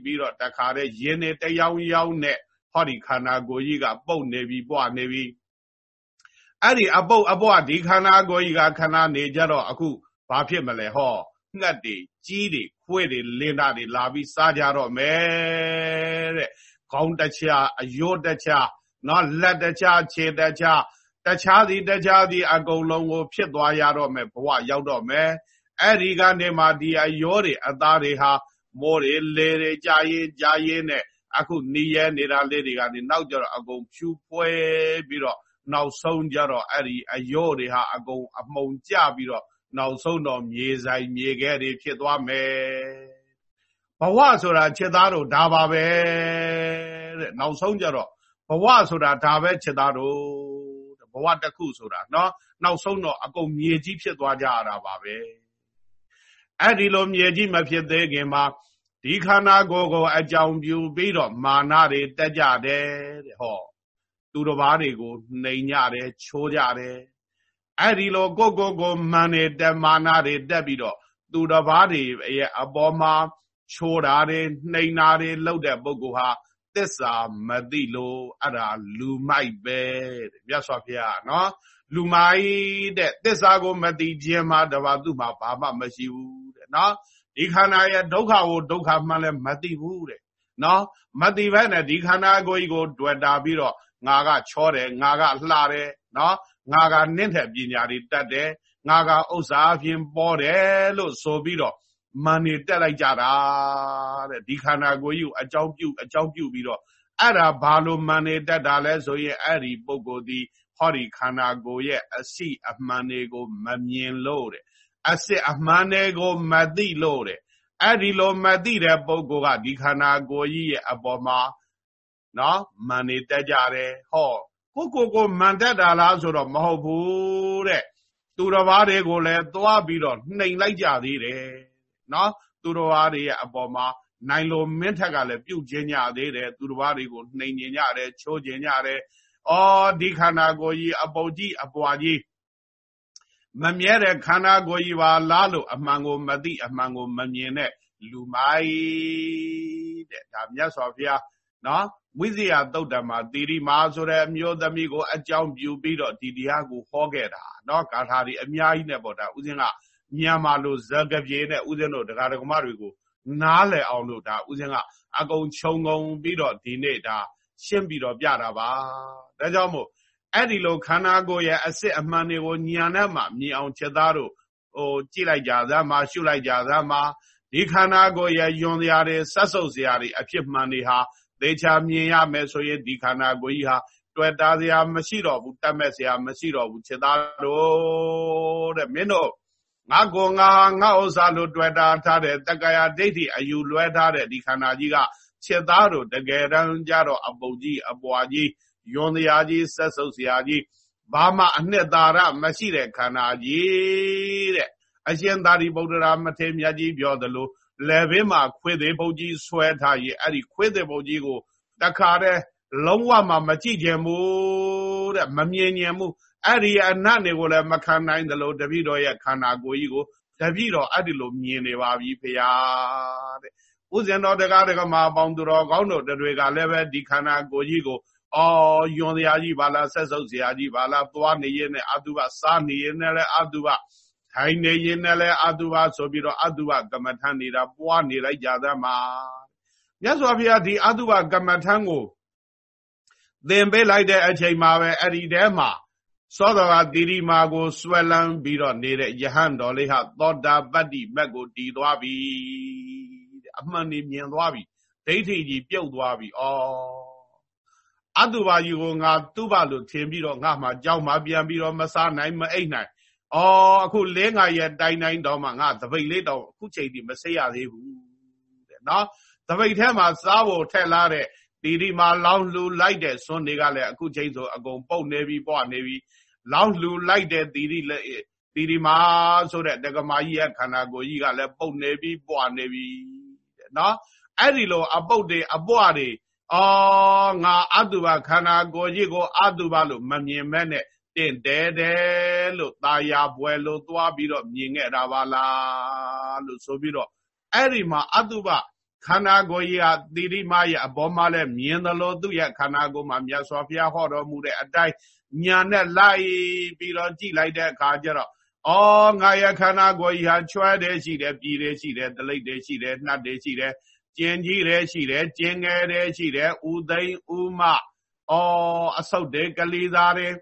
ပြီးတော့တခါတည်းရင်းနေတယောင်ယောင်နဲ့ဟောဒီခန္ဓာကိုယ်ကြီးကပုတ်နေပြီးပွားနေပြီးအဲ့ဒီအပုတ်အပွားဒီခန္ဓာကိုယ်ကြီးကခန္ဓာနေကြတော့အခုဘာဖြစ်မလဲဟောငှက်တွေကြီးတွေ ခွေးတွေလင်းတာတွေလာပြီးစားကြတော့မယ်တဲ့ခေါင်းတချာအယိုးတချာနော်လက်တချာခြေတချာတခြားစီတခြားစီအကုန်လုံးကိုဖြစ်သွားရတော့မယ်ဘဝရောက်တော့မယ်အဲ့ဒီကနေမှဒီအယောတွေအသားတွေဟာမိုးတွေလေတွေကြာရင်ကြာရင်နဲ့အခုနီးရဲနေတာလေးတွေကနေနောက်ကျတော့အကုန်ဖြူပွဲပြီးတော့နောက်ဆုံးကြတော့အဲ့ဒီအယောတွေဟာအကုန်အမှုံကျပြီးတော့ နောက်ဆုံးတော့မြေဆိုင်မြေခဲတွေဖြစ်သွားမယ်ဘဝဆိုတာချက်သားတို့ဒါပါပဲတဲ့နောက်ဆုံးကြတော့ဘဝဆိုတာဒါပဲချက်သားတို့ဘဝတစ်ခုဆိုတာเนาะနောက်ဆုံးတော့အကုန်မြေကြီးဖြစ်သွားကြရတာပါပဲအဲ့ဒီလိုမြေကြီးမဖြစ်သေးခင်မှာဒီခန္ဓာကိုယ်ကိုအကြောင်းပြုပြီးတော့မာနတွေတက်ကြတယ်တဲ့ဟောသူတစ်ပါးတွေကိုနှိမ်ကြတယ်ချိုးကြတယ် အဲ့ဒီလိုကိုကိုကိုမှန်နေတမာနာတွေတက်ပြီးတော့သူတစ်ပါးတွေရဲ့အပေါ်မှာချိုးတာတွေနှိမ်တာတွေလုပ်တဲ့ပုဂ္ဂိုလ်ဟာသစ္စာမသိလို့အဲ့ဒါလူမိုက်ပဲတဲ့မြတ်စွာဘုရားနော်လူမိုက်တဲ့သစ္စာကိုမသိခြင်းမှာတပါသူ့မှာဘာမှမရှိဘူးတဲ့နော်ဒီခန္ဓာရဲ့ဒုက္ခကိုဒုက္ခမှလည်းမသိဘူးတဲ့နော်မသိဘဲနဲ့ဒီခန္ဓာကိုယ်ကြီးကို တွေ့တာပြီးတော့ငါကချောတယ်ငါကလှတယ်နော် ငါကနင့်တဲ့ပညာတွေတတ်တယ်ငါကဥစ္စာအပြင်ပေါ်တယ်လို့ဆိုပြီးတော့မန်နေတက်လိုက်ကြတာတဲ့ဒီခန္ဓာကိုယ်ကြီးကိုအကြောင်းပြုအကြောင်းပြုပြီးတော့အဲ့ဒါဘာလို့မန်နေတက်တာလဲဆိုရင်အဲ့ဒီပုဂ္ဂိုလ်ဒီဟောဒီခန္ဓာကိုယ်ရဲ့အစီအမှန်တွေကိုမမြင်လို့တဲ့အစစ်အမှန်တွေကိုမသိလို့တဲ့အဲ့ဒီလိုမသိတဲ့ပုဂ္ဂိုလ်ကဒီခန္ဓာကိုယ်ကြီးရဲ့အပေါ်မှာနော်မန်နေတက်ကြတယ်ဟော ကိုကိုကိုမန်တက်တာလားဆိုတော့မဟုတ်ဘူးတဲ့သူတော်ဘာတွေကိုလည်းသွားပြီးတော့နှိမ်လိုက်ကြသေးတယ်နော်သူတော်ဘာတွေရဲ့အပေါ်မှာနိုင်လိုမင်းထက်ကလည်းပြုတ်ခြင်းကြသေးတယ်သူတစ်ပါးတွေကိုနှိမ်ကျင်ကြတယ်ချိုးကျင်ကြတယ်အော်ဒီခန္ဓာကိုယ်ကြီးအပုတ်ကြီးအပွားကြီးမမြဲတဲ့ခန္ဓာကိုယ်ကြီးပါလားလို့အမှန်ကိုမသိအမှန်ကိုမမြင်တဲ့လူမိုက်တဲ့ဒါမြတ်စွာဘုရားနော် ဝိဇ္ဇာတုတ်တမှာတိရိမာဆိုတဲ့အမျိုးသမီးကိုအကြောင်းပြုပြီးတော့ဒီတရားကိုဟောခဲ့တာနော်ဂါထာတွေအများကြီးနဲ့ပေါ့ဒါဥစဉ်ကမြန်မာလိုဇဂပြေနဲ့ဥစဉ်တို့ဒကာဒကမတွေကိုနားလည်အောင်လို့ဒါဥစဉ်ကအကုန်ခြုံငုံပြီးတော့ဒီနေ့ဒါရှင်းပြီးတော့ပြတာပါဒါကြောင့်မို့အဲ့ဒီလိုခန္ဓာကိုယ်ရဲ့အစစ်အမှန်တွေကိုညာနဲ့မှမြင်အောင်ချက်သားတို့ဟိုကြည့်လိုက်ကြသမ်းမှာရှုလိုက်ကြသမ်းမှာဒီခန္ဓာကိုယ်ရဲ့ယွန်စရာတွေဆက်ဆုပ်စရာတွေအဖြစ်မှန်တွေဟာ သေချာမြင်ရမယ်ဆိုရင်ဒီခန္ဓာကိုယ်ကြီးဟာတွေ့တာစရာမရှိတော့ဘူးတတ်မဲ့စရာမရှိတော့ဘူးချက်သားတို့တဲ့မင်းတို့ငါကိုငါငါဥစ္စာလို့တွေ့တာထားတဲ့တက္ကရာဒိဋ္ဌိအယူလွဲထားတဲ့ဒီခန္ဓာကြီးကချက်သားတို့တကယ်တမ်းကြတော့အပုတ်ကြီးအပွားကြီးယွန်တရားကြီးဆက်ဆုပ်စရာကြီးဘာမှအနှစ်သာရမရှိတဲ့ခန္ဓာကြီးတဲ့အရှင်သာရိပုတ္တရာမထေရမြတ်ကြီးပြောသလို လက်ဘင်းမှာခွေးသေးပုတ်ကြီးဆွဲထားရင်အဲ့ဒီခွေးသေးပုတ်ကြီးကိုတခါတည်းလုံးဝမှမကြည့်ကြဘူးတဲ့မမြင်ញင်ဘူးအဲ့ဒီအနတ်တွေကိုလည်းမခံနိုင်သလိုတပည့်တော်ရဲ့ခန္ဓာကိုယ်ကြီးကိုတပည့်တော်အဲ့ဒီလိုမြင်နေပါပြီဖေယားတဲ့ဥစဉ်တော်တရားတကမာပေါင်းသူတော်ကောင်းတို့တွေကလည်းပဲဒီခန္ဓာကိုယ်ကြီးကိုအော်ယွန်စရာကြီးပါလားဆက်စုပ်စရာကြီးပါလားသွားနေရင်လည်းအတုပစားနေရင်လည်းအတုပ ထိုင်နေရင်လည်းအတုပဆိုပြီးတော့အတုပကမ္မထန်နေတာပွားနေလိုက်ကြသမှာမြတ်စွာဘုရားဒီအတုပကမ္မထန်ကိုသင်ပေးလိုက်တဲ့အချိန်မှာပဲအဲ့ဒီထဲမှာသောတော်ကတိရိမာကိုဆွဲလန်းပြီးတော့နေတဲ့ယဟန်တော်လေးဟာသောတာပတ္တိမက်ကိုတည်သွားပြီအမှန်နေမြင်သွားပြီဒိဋ္ဌိကြီးပြုတ်သွားပြီဩအတုပါကြီးကိုငါသူ့ဘလို့ထင်ပြီးတော့ငါမှကြောက်မှပြန်ပြီးတော့မစားနိုင်မအိတ်နိုင်။ အော်အခုလေးငါရဲ့တိုင်တိုင်းတော့မှငါသပိတ်လေးတော့အခုချိန်ထိမဆေးရသေးဘူးတဲ့နော်။သပိတ်ထဲမှာစားဖို့ထက်လာတဲ့တီဒီမှာလောင်းလှူလိုက်တဲ့စွန်းတွေကလည်းအခုချိန်ဆိုအကုန်ပုတ်နေပြီပွားနေပြီ။လောင်းလှူလိုက်တဲ့တီဒီတီဒီမှာဆိုတဲ့တက္ကမကြီးရဲ့ခန္ဓာကိုယ်ကြီးကလည်းပုတ်နေပြီပွားနေပြီတဲ့နော်။အဲ့ဒီလိုအပုတ်တွေအပွားတွေအော်ငါအတုပခန္ဓာကိုယ်ကြီးကိုအတုပလို့မမြင်မဲ့နဲ့တ င့်တယ်တယ်လို့ตาယာပွဲလို့သွားပြီးတော့မြင်ခဲ့တာပါလားလို့ဆိုပြီးတော့အဲ့ဒီမှာအတုပခန္ဓာကိုယ်ကြီးဟာတိရိမရဲ့အဘောမှာလဲမြင်တယ်လို့သူ့ရဲ့ခန္ဓာကိုယ်မှာမြတ်စွာဘုရားဟောတော်မူတဲ့အတိုင်းညာနဲ့လိုက်ပြီးတော့ကြည့်လိုက်တဲ့အခါကျတော့အော်ငါရဲ့ခန္ဓာကိုယ်ကြီးဟာချွဲတယ်ရှိတယ်ပြည်တယ်ရှိတယ်တလိပ်တယ်ရှိတယ်နှတ်တယ်ရှိတယ်ကျင်ကြီးတယ်ရှိတယ်ကျင်ငယ်တယ်ရှိတယ်ဥသိမ်းဥမအော်အဆုတ်တယ်ကလေးသားတယ်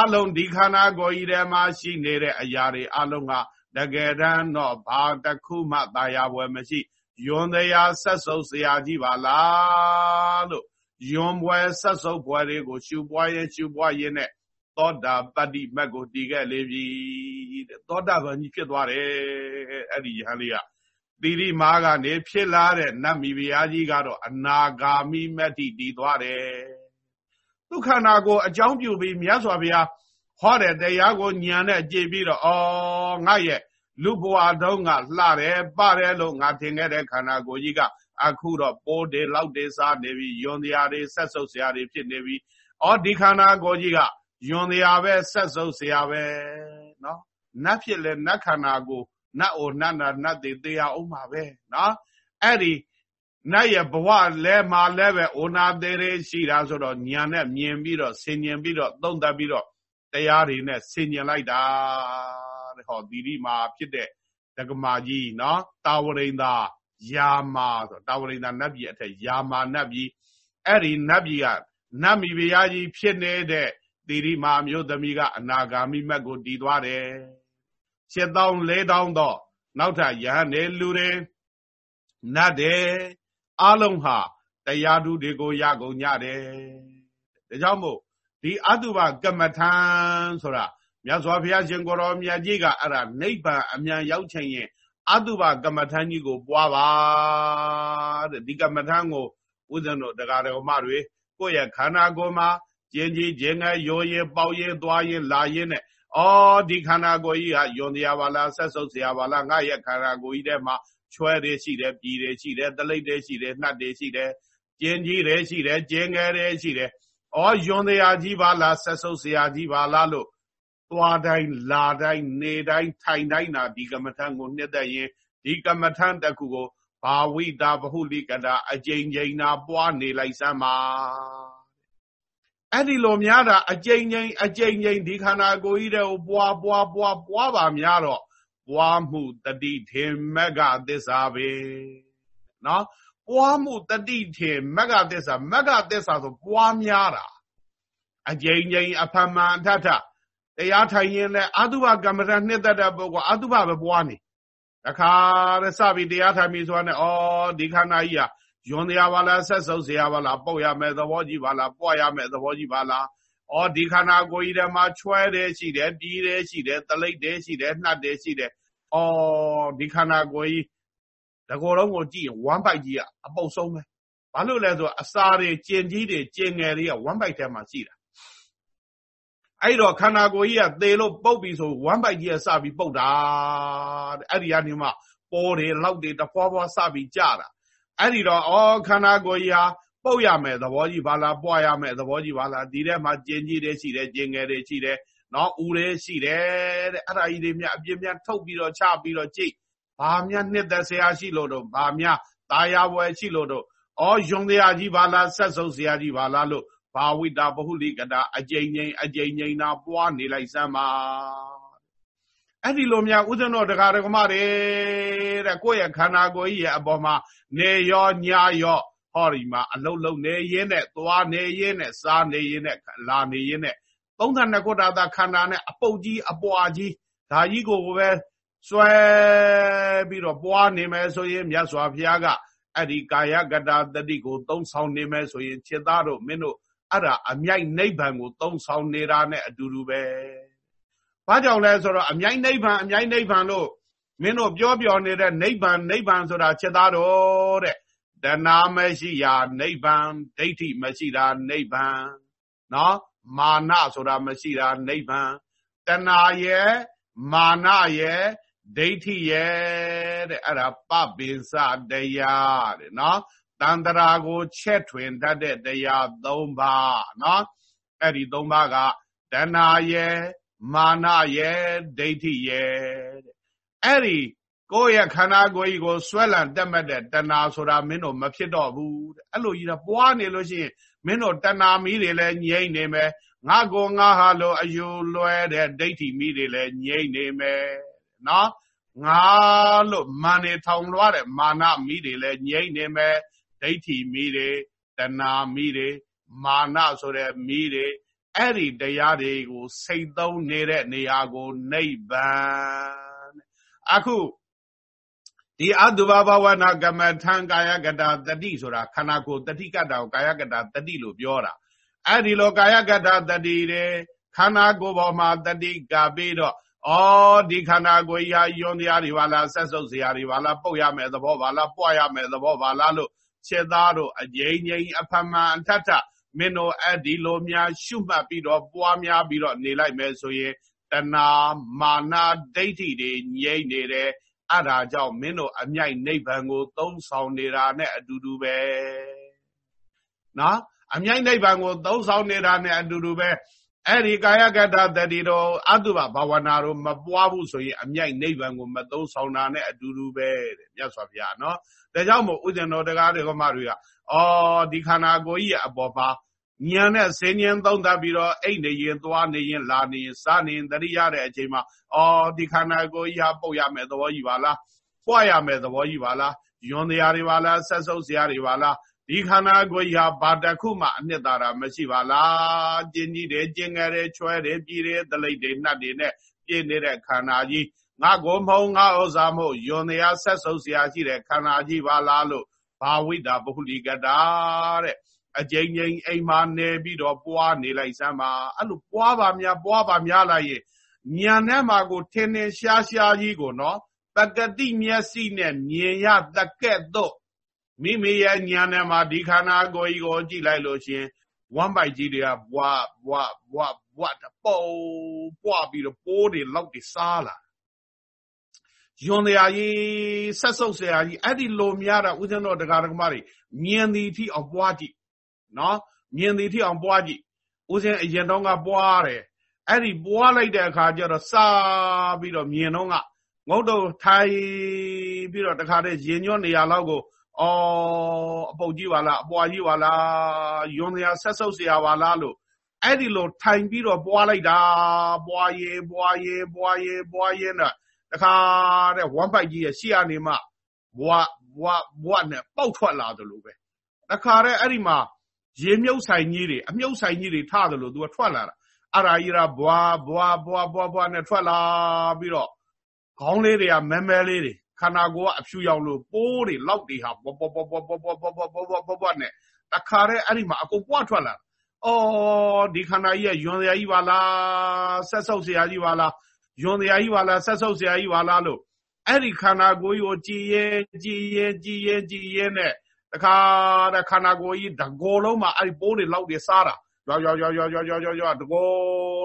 အလုံးဒီခန္ဓာကိုယ်ကြီးထဲမှာရှိနေတဲ့အရာတွေအလုံးကတကယ်တမ်းတော့ဘာတစ်ခုမှသာယာပွဲမရှိယွန်တရားဆက်စုပ်စရာကြီးပါလားလို့ယွန်ပွဲဆက်စုပ်ပွဲတွေကိုရှုပွားရင်ရှုပွားရင်နဲ့သောတာပတ္တိမတ်ကိုတည်ခဲ့လေပြီတဲ့သောတာပန်ကြီးဖြစ်သွားတယ်အဲ့ဒီယဟန်လေးကသီရိမာကနေဖြစ်လာတဲ့နတ်မိဖုရားကြီးကတော့အနာဂါမိမတ္တိတည်သွားတယ် ဒုက္ခနာကိုအကြောင်းပြုပြီးမြတ်စွာဘုရားဟောတဲ့တရားကိုညံနဲ့ကြည်ပြီးတော့ဩငါရဲ့လူဘဝတုန်းကလှတယ်ပါတယ်လို့ငါထင်ခဲ့တဲ့ခန္ဓာကိုယ်ကြီးကအခုတော့ပိုးတယ်လောက်တယ်စားနေပြီယွန်တရားတွေဆက်ဆုပ်စရာတွေဖြစ်နေပြီဩဒီခန္ဓာကိုယ်ကြီးကယွန်တရားပဲဆက်ဆုပ်စရာပဲနော်နတ်ဖြစ်လဲနတ်ခန္ဓာကိုနတ်အိုနတ်နာနတ်တွေတေးအောင်မှာပဲနော်အဲ့ဒီ နတ်ရဲ့ဘဝလဲမှာလဲပဲအိုနာသေးသေးရှိတာဆိုတော့ညာနဲ့မြင်ပြီးတော့ဆင်ញင်ပြီးတော့သုံးသပ်ပြီးတော့တရားတွေနဲ့ဆင်ញင်လိုက်တာတဲ့ဟောသီရိမာဖြစ်တဲ့ဒကမာကြီးနော်တာဝရိန်သာယာမာဆိုတာဝရိန်သာနတ်ပြည်အထက်ယာမာနတ်ပြည်အဲ့ဒီနတ်ပြည်ကနတ်မီဘုရားကြီးဖြစ်နေတဲ့သီရိမာမျိုးသမီးကအနာဂါမိမက်ကိုတည်သွားတယ်7000 4000တော့နောက်ထပ်ယဟန်နေလူတွေနတ်တယ် အလုံးဟာတရားဓုတွေကိုရကုန်ကြတယ်ဒါကြောင့်မို့ဒီအတုပကမ္မထံဆိုတာမြတ်စွာဘုရားရှင်ကိုရောမြတ်ကြီးကအဲ့ဒါနိဗ္ဗာန်အမြန်ရောက်ချင်ရင်အတုပကမ္မထံကြီးကိုပွားပါတဲ့ဒီကမ္မထံကိုဥဒ္ဒနောတရားတော်မတွေကိုယ့်ရဲ့ခန္ဓာကိုယ်မှာကျင်ကြီးကျင်ငယ်ရိုးရင်ပေါက်ရင်သွားရင်လာရင်နဲ့အော်ဒီခန္ဓာကိုယ်ကြီးဟာယွန်တရားပါလားဆက်ဆုပ်စရာပါလားငါရဲ့ခန္ဓာကိုယ်ကြီးထဲမှာ ချွဲတွေရှိတယ်ပြည်တွေရှိတယ်တလိပ်တွေရှိတယ်နှတ်တွေရှိတယ်ကျင်းကြီးတွေရှိတယ်ကျင်းငယ်တွေရှိတယ်ဩယွန်တရားကြီးပါလားဆက်ဆုပ်ဆရာကြီးပါလားလို့သွားတိုင်းလာတိုင်းနေတိုင်းထိုင်တိုင်းနာဒီကမ္မထံကိုနှစ်သက်ရင်ဒီကမ္မထံတစ်ခုကိုဘာဝိတာဘဟုလိကတာအကျဉ်းချင်းနာပွားနေလိုက်စမ်းပါအဲ့ဒီလိုများတာအကျဉ်းချင်းအကျဉ်းချင်းဒီခန္ဓာကိုယ်ကြီးတဲ့ကိုပွားပွားပွားပွားပါများတော့ ပွားမှုတတိထေမက္ခသစ္စာပဲနော်ပွားမှုတတိထေမက္ခသစ္စာမက္ခသစ္စာဆိုပွားများတာအကြိမ်ကြိမ်အဖမန်အထထတရားထိုင်ရင်လည်းအတုပကမ္မရာနှစ်သက်တဲ့ပုဂ္ဂိုလ်အတုပပဲပွားနေတခါရစပြီးတရားထိုင်ပြီးဆိုတာနဲ့ဩဒီခန္ဓာကြီးဟာယွန်တရားပါလားဆက်ဆုပ်စရာပါလားပုတ်ရမယ်သဘောကြီးပါလားပွားရမယ်သဘောကြီးပါလား ဩဒီခန္ဓာကိုယ်ကြီးထဲမှာချွဲတယ်ရှိတယ်ပြီးတယ်ရှိတယ်တလိပ်တယ်ရှိတယ်နှတ်တယ်ရှိတယ်ဩဒီခန္ဓာကိုယ်ကြီးတကောလုံးကိုကြည့်ရင်ဝမ်းပိုက်ကြီးကအပုတ်ဆုံးပဲဘာလို့လဲဆိုအစာတွေကျင်ကြီးတွေကျင်ငယ်တွေကဝမ်းပိုက်ထဲမှာရှိတာအဲ့တော့ခန္ဓာကိုယ်ကြီးကသေလို့ပုတ်ပြီဆိုဝမ်းပိုက်ကြီးကစပြီးပုတ်တာတဲ့အဲ့ဒီကနေမှပေါ်တယ်လောက်တယ်တဖွာဖွာစပြီးကြတာအဲ့ဒီတော့ဩခန္ဓာကိုယ်ကြီးဟာ ပုတ်ရမယ်သဘောကြီးဘာလားပွားရမယ်သဘောကြီးဘာလားဒီထဲမှာကျင်းကြီးတွေရှိတယ်ကျင်ငယ်တွေရှိတယ်နော်ဦးတွေရှိတယ်တဲ့အဲ့ဒါကြီးတွေမြအပြင်းများထုတ်ပြီးတော့ချပြီးတော့ကြိတ်ဘာများနှစ်သက်ဆရာရှိလို့တော့ဘာများတာယာဝယ်ရှိလို့တော့ဩယွန်တရားကြီးဘာလားဆက်ဆုပ်ဆရာကြီးဘာလားလို့ဘာဝိတာဘဟုလိကတာအကြိမ်ကြိမ်အကြိမ်ကြိမ်သာပွားနေလိုက်စမ်းပါအဲ့ဒီလိုများဥဒ္ဒနောတရားဓမ္မတွေတဲ့ကိုယ့်ရဲ့ခန္ဓာကိုယ်ကြီးရဲ့အပေါ်မှာနေရောညာရော ဟောဒီမှာအလုတ်လုံနေရင်းနဲ့သွားနေရင်းနဲ့စားနေရင်းနဲ့လာနေရင်းနဲ့32ခုတာသာခန္ဓာနဲ့အပုတ်ကြီးအပွားကြီးဒါကြီးကိုပဲစွဲပြီးတော့ပွားနေမယ်ဆိုရင်မြတ်စွာဘုရားကအဲ့ဒီကာယကတာတတိကိုသုံးဆောင်နေမယ်ဆိုရင်ခြေသားတို့မင်းတို့အဲ့ဒါအမြိုက်နိဗ္ဗာန်ကိုသုံးဆောင်နေတာနဲ့အတူတူပဲ။ဘာကြောင့်လဲဆိုတော့အမြိုက်နိဗ္ဗာန်အမြိုက်နိဗ္ဗာန်လို့မင်းတို့ပြောပြောနေတဲ့နိဗ္ဗာန်နိဗ္ဗာန်ဆိုတာချက်သားတော်တဲ့ တဏမရှိရာနိဗ္ဗာန်ဒိဋ္ဌိမရှိတာနိဗ္ဗာန်နော်မာနဆိုတာမရှိတာနိဗ္ဗာန်တဏရဲ့မာနရဲ့ဒိဋ္ဌိရဲ့တဲ့အဲ့ဒါပပိစတရားတဲ့နော်တန်တရာကိုချက်ထွင်တတ်တဲ့တရား၃ပါးနော်အဲ့ဒီ၃ပါးကတဏှာရဲ့မာနရဲ့ဒိဋ္ဌိရဲ့တဲ့အဲ့ဒီ ကိုယ့်ရဲ့ခန္ဓာကိုယ်ကြီးကိုဆွဲလန့်တက်မှတ်တဲ့တဏှာဆိုတာမင်းတို့မဖြစ်တော့ဘူးတဲ့အဲ့လိုကြီးတော့ပွားနေလို့ရှိရင်မင်းတို့တဏှာမီးတွေလည်းငြိမ့်နေမယ်ငါကိုငါဟာလို့အယူလွဲတဲ့ဒိဋ္ဌိမီးတွေလည်းငြိမ့်နေမယ်နော်ငါလို့မာနေထောင်လွှားတဲ့မာနမီးတွေလည်းငြိမ့်နေမယ်ဒိဋ္ဌိမိတွေတဏှာမိတွေမာနဆိုတဲ့မိတွေအဲ့ဒီတရားတွေကိုစိတ်သုံးနေတဲ့နေရာကိုနိဗ္ဗာန်အခု ဒီအတုဘဘဝနာကမ္မထံကာယကတာတတိဆိုတာခန္ဓာကိုယ်တတိကတာကိုကာယကတာတတိလို့ပြောတာအဲ့ဒီလိုကာယကတာတတိတွေခန္ဓာကိုယ်ပေါ်မှာတတိကပြီးတော့ဩဒီခန္ဓာကိုယ်ကြီးဟာယွန်တရားတွေပါလားဆက်စုပ်စရာတွေပါလားပုတ်ရမယ်သဘောပါလားပွားရမယ်သဘောပါလားလို့ခြေသားတို့အကျိန်ငိန်အဖမန်အထထမင်းတို့အဲ့ဒီလိုများရှုမှတ်ပြီးတော့ပွားများပြီးတော့နေလိုက်မယ်ဆိုရင်တဏမာနာဒိဋ္ဌိတွေငြိမ့်နေတယ် အဲ့ဒါကြောင့်မင်းတို့အမြိုက်နိဗ္ဗာန်ကို သုံးဆောင်နေတာနဲ့အတူတူပဲနော်အမြိုက်နိဗ္ဗာန်ကို သုံးဆောင်နေတာနဲ့အတူတူပဲအဲ့ဒီကာယကတ္တတတိတော်အတုပဘာဝနာတို့မပွားဘူးဆိုရင်အမြိုက်နိဗ္ဗာန်ကိုမသုံးဆောင်တာနဲ့အတူတူပဲတဲ့မြတ်စွာဘုရားနော်ဒါကြောင့်မို့ဥစဉ်တော်တရားတွေကမတွေကအော်ဒီခန္ဓာကိုယ်ကြီးရဲ့အပေါ်မှာ ဉာဏ်နဲ့စင်ဉဏ်သုံးသပ်ပြီးတော့အိတ်နေရင်သွားနေရင်လာနေရင်စားနေရင်တတိရတဲ့အချိန်မှာအော်ဒီခန္ဓာကိုယ်ကြီးဟာပုတ်ရမယ်သဘောကြီးပါလားပွားရမယ်သဘောကြီးပါလားယွန်တရားတွေပါလားဆက်စုပ်စရာတွေပါလားဒီခန္ဓာကိုယ်ကြီးဟာဘာတခုမှအနှစ်သာရမရှိပါလားကျင်းကြီးတယ်ကျင်းငယ်တယ်ချွဲတယ်ပြည်တယ်တလိပ်တယ်နှတ်တယ်နဲ့ပြည့်နေတဲ့ခန္ဓာကြီးငါကိုမဟုတ်ငါဥစ္စာမဟုတ်ယွန်တရားဆက်စုပ်စရာရှိတဲ့ခန္ဓာကြီးပါလားလို့ဘာဝိတာဘဟုလိကတာတဲ့ အကြိမ်ကြိမ်အိမ်မှာနေပြီးတော့ပွားနေလိုက်စမ်းပါအဲ့လိုပွားပါများပွားပါများလိုက်ရင်ဉာဏ်ထဲမှာကိုထင်ထင်ရှားရှားကြီးကိုနော်တကတိမျက်စိနဲ့မြင်ရတကက်တော့မိမိရဲ့ဉာဏ်ထဲမှာဒီခန္ဓာကိုယ်ကြီးကိုကြည့်လိုက်လို့ရှင်ဝမ်းပိုက်ကြီးတွေကဘွားဘွားဘွားဘွားတပုံပွားပြီးတော့ပိုးတွေလောက်တွေစားလာယွန်တရားကြီးဆက်ဆုပ်ဆရာကြီးအဲ့ဒီလိုများတာဦးဇင်းတော်တရားဓမ္မတွေမြင်သည်ထိအောင်ပွားကြည့် နော်မြင်သည်ထိအောင်ပွားကြည့်ဦးစင်းအရင်တော့ကပွားတယ်အဲ့ဒီပွားလိုက်တဲ့အခါကျတော့စာပြီးတော့မြင်တော့ကငုတ်တော့ထိုင်ပြီးတော့တခါတည်းရင်ညွတ်နေရာလောက်ကိုအော်အပုတ်ကြီးပါလားအပွားကြီးပါလားယွန်စရာဆက်ဆုပ်စရာပါလားလို့အဲ့ဒီလိုထိုင်ပြီးတော့ပွားလိုက်တာပွားရေပွားရေပွားရေပွားရေနဲ့တခါတဲ့ဝမ်ပိုက်ကြီးရဲ့ရှေ့အနေမှာဘွားဘွားဘွားနဲ့ပေါက်ထွက်လာတယ်လို့ပဲတခါတဲ့အဲ့ဒီမှာ ရေမြုပ်ဆိုင်ကြီးတွေအမြုပ်ဆိုင်ကြီးတွေထတယ်လို့သူကထွက်လာတာအဲ့ဒါကြီးကဘွားဘွားဘွားဘွားဘွားနဲ့ထွက်လာပြီးတော့ခေါင်းလေးတွေကမဲမဲလေးတွေခန္ဓာကိုယ်ကအဖြူရောင်လို့ပိုးတွေလောက်တွေဟာဘောဘောဘောဘောဘောဘောဘောဘောဘောဘောဘောနဲ့တခါတဲ့အဲ့ဒီမှာအကုန်ပွားထွက်လာအော်ဒီခန္ဓာကြီးကယွန်စရာကြီးပါလားဆက်ဆုပ်စရာကြီးပါလားယွန်စရာကြီးပါလားဆက်ဆုပ်စရာကြီးပါလားလို့အဲ့ဒီခန္ဓာကိုယ်ကိုကြည်ရဲကြည်ရဲကြည်ရဲကြည်ရဲနဲ့ တခါတဲ့ခန္ဓာကိုယ်ကြီးတကောလုံးမှာအဲ့ဒီပိုးတွေလောက်တွေစားတာရွာရွာရွာရွာရွာရွာရွာရွာတကော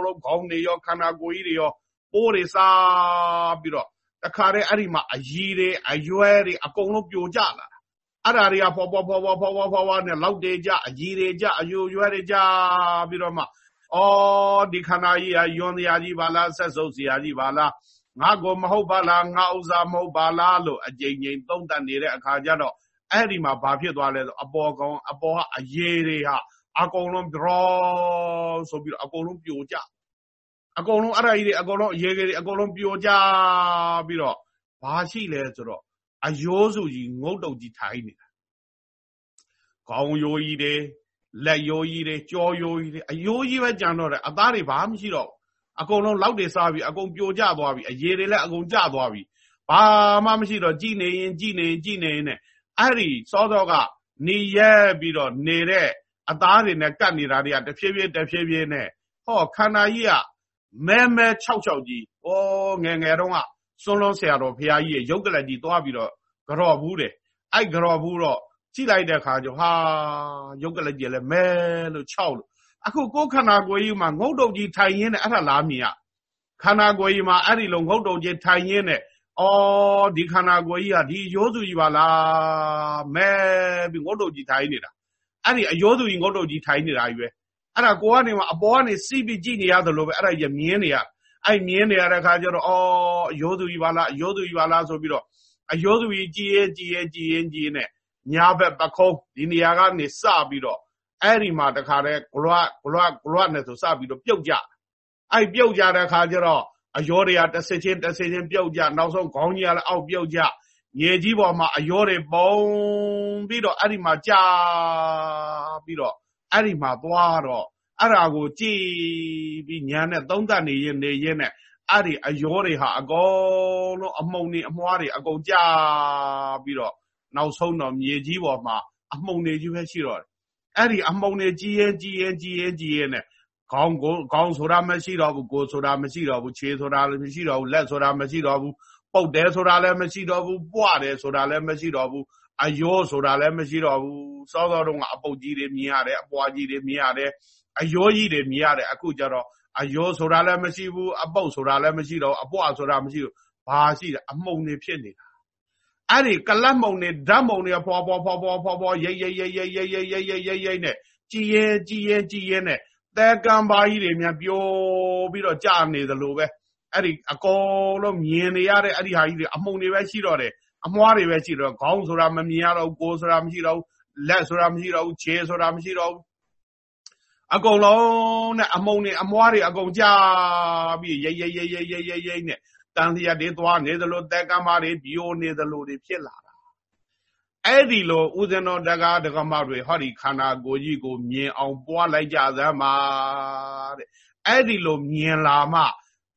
လုံးခေါင်းတွေရောခန္ဓာကိုယ်ကြီးတွေရောပိုးတွေစားပြီးတော့တခါတည်းအဲ့ဒီမှာအကြီးတွေအရွယ်တွေအကုန်လုံးပြိုကျလာတာအဲ့ဒါတွေကဖော်ဖော်ဖော်ဖော်ဖော်ဖော်ဖော်ဖော်နဲ့လောက်တွေကြအကြီးတွေကြအယိုရွယ်တွေကြပြီးတော့မှအော်ဒီခန္ဓာကြီးကယွန်တရားကြီးပါလားဆက်စုပ်စရာကြီးပါလားငါကိုမဟုတ်ပါလားငါဥစ္စာမဟုတ်ပါလားလို့အကြိမ်ကြိမ်သုံးတတ်နေတဲ့အခါကျတော့ အဲ့ဒီမှာဘာဖြစ်သွားလဲဆိုအပေါ်ကောင်အပေါ်ကအရေးတွေဟာအကုန်လုံး draw ဆိုပြီးတော့အကုန်လုံးပြိုကျအကုန်လုံးအဲ့ဒါကြီးတွေအကုန်လုံးအရေးတွေအကုန်လုံးပြိုကျပြီးတော့ဘာရှိလဲဆိုတော့အယိုးစုကြီးငုတ်တုတ်ကြီးထိုင်နေတာခေါင်းယိုးကြီးတွေလက်ယိုးကြီးတွေကြောယိုးကြီးတွေအယိုးကြီးပဲကြံတော့တယ်အသားတွေဘာမှမရှိတော့အကုန်လုံးလောက်တွေစားပြီးအကုန်ပြိုကျသွားပြီအရေတွေလည်းအကုန်ကျသွားပြီဘာမှမရှိတော့ကြည်နေရင်ကြည်နေရင်ကြည်နေရင်နဲ့ အဲ့ဒီစောစောကနေရဲပြီးတော့နေတဲ့အသားတွေနဲ့ကတ်နေတာတွေကတဖြည်းဖြည်းတဖြည်းဖြည်းနဲ့ဟောခန္ဓာကြီးကမဲမဲ66ကြီးဩငယ်ငယ်တုန်းကစွန်းလုံးဆရာတော်ဘုရားကြီးရဲ့ရုပ်ကလတ်ကြီးသွားပြီးတော့ကြော်ဘူးတယ်အဲ့ကြော်ဘူးတော့ကြည့်လိုက်တဲ့အခါကျဟာရုပ်ကလတ်ကြီးလည်းမဲလို့6လို့အခုကိုယ်ခန္ဓာကိုယ်ကြီးမှာငုတ်တုတ်ကြီးထိုင်ရင်းနဲ့အဲ့ဒါလားမြင်ရခန္ဓာကိုယ်ကြီးမှာအဲ့ဒီလိုငုတ်တုတ်ကြီးထိုင်ရင်းနဲ့ အော်ဒီခန္ဓာကိုယ်ကြီးကဒီရိုးစုကြီးပါလားမဲပြီးငုတ်တုတ်ကြီးထိုင်နေတာအဲ့ဒီအယောသူကြီးငုတ်တုတ်ကြီးထိုင်နေတာကြီးပဲအဲ့ဒါကိုကနေမှအပေါ်ကနေစီးပြီးကြည့်နေရသလိုပဲအဲ့ဒါကြီးမြင်းနေရအဲ့မြင်းနေရတဲ့ခါကျတော့အော်အယောသူကြီးပါလားအယောသူကြီးပါလားဆိုပြီးတော့အယောသူကြီးကြည်ရဲကြည်ရဲကြည်ရင်ကြည်နဲ့ညာဘက်ပခုံးဒီနေရာကနေစပြီးတော့အဲ့ဒီမှာတခါတည်းဂလွတ်ဂလွတ်ဂလွတ်နဲ့ဆိုစပြီးတော့ပြုတ်ကြအဲ့ပြုတ်ကြတဲ့ခါကျတော့ အယောတွေကတစ်စချင်းတစ်စချင်းပြုတ်ကြနောက်ဆုံးခေါင်းကြီးကလည်းအောက်ပြုတ်ကြမြေကြီးပေါ်မှာအယောတွေပုံပြီးတော့အဲ့ဒီမှာကြာပြီးတော့အဲ့ဒီမှာသွားတော့အဲ့ဒါကိုကြည်ပြီးညာနဲ့သုံးသပ်နေရင်နေရင်နဲ့အဲ့ဒီအယောတွေဟာအကုန်လုံးအမှုန်တွေအမွှားတွေအကုန်ကြာပြီးတော့နောက်ဆုံးတော့မြေကြီးပေါ်မှာအမှုန်တွေကြီးပဲရှိတော့တယ်အဲ့ဒီအမှုန်တွေကြီးရင်ကြီးရင်ကြီးရင်ကြီးရင်နဲ့ ခေါင်းကိုခေါင်းဆိုတာမရှိတော့ဘူးကိုယ်ဆိုတာမရှိတော့ဘူးခြေဆိုတာလည်းမရှိတော့ဘူးလက်ဆိုတာမရှိတော့ဘူးပုတ်တယ်ဆိုတာလည်းမရှိတော့ဘူးပွားတယ်ဆိုတာလည်းမရှိတော့ဘူးအယောဆိုတာလည်းမရှိတော့ဘူးစောစောတုန်းကအပုတ်ကြီးတွေမြင်ရတယ်အပွားကြီးတွေမြင်ရတယ်အယောကြီးတွေမြင်ရတယ်အခုကျတော့အယောဆိုတာလည်းမရှိဘူးအပုတ်ဆိုတာလည်းမရှိတော့အပွားဆိုတာမရှိဘူးဘာရှိတယ်အမှုန်တွေဖြစ်နေတာအဲ့ဒီကလတ်မုံတွေဓာတ်မုံတွေဖွာဖွာဖွာဖွာဖွာဖွာရိတ်ရိတ်ရိတ်ရိတ်ရိတ်ရိတ်ရိတ်ရိတ်ရိတ်ရိတ်နဲ့ကြည်ရင်ကြည်ရင်ကြည်ရင်နဲ့ တဲကံပါကြီးတွေများပြိုပြီးတော့ကြာနေသလိုပဲအဲ့ဒီအကုန်လုံးမြင်နေရတဲ့အဲ့ဒီဟာကြီးတွေအမှုန်တွေပဲရှိတော့တယ်အမွှားတွေပဲရှိတော့ခေါင်းဆိုတာမမြင်ရတော့ကိုယ်ဆိုတာမရှိတော့လက်ဆိုတာမရှိတော့ခြေဆိုတာမရှိတော့အကုန်လုံးနဲ့အမုံတွေအမွှားတွေအကုန်ကြပြီးရိတ်ရိတ်ရိတ်ရိတ်ရိတ်ရိတ်ရိတ်နဲ့တန်လျက်တွေသွားနေသလိုတက်ကမ်းမတွေပြိုနေသလိုတွေဖြစ်လာတာ အဲ့ဒီလိုဥဇဏတော်တကားတကမတွေဟောဒီခန္ဓာကိုယ်ကြီးကိုမြင်အောင်ပွားလိုက်ကြစမ်းပါတဲ့အဲ့ဒီလိုမြင်လာမှ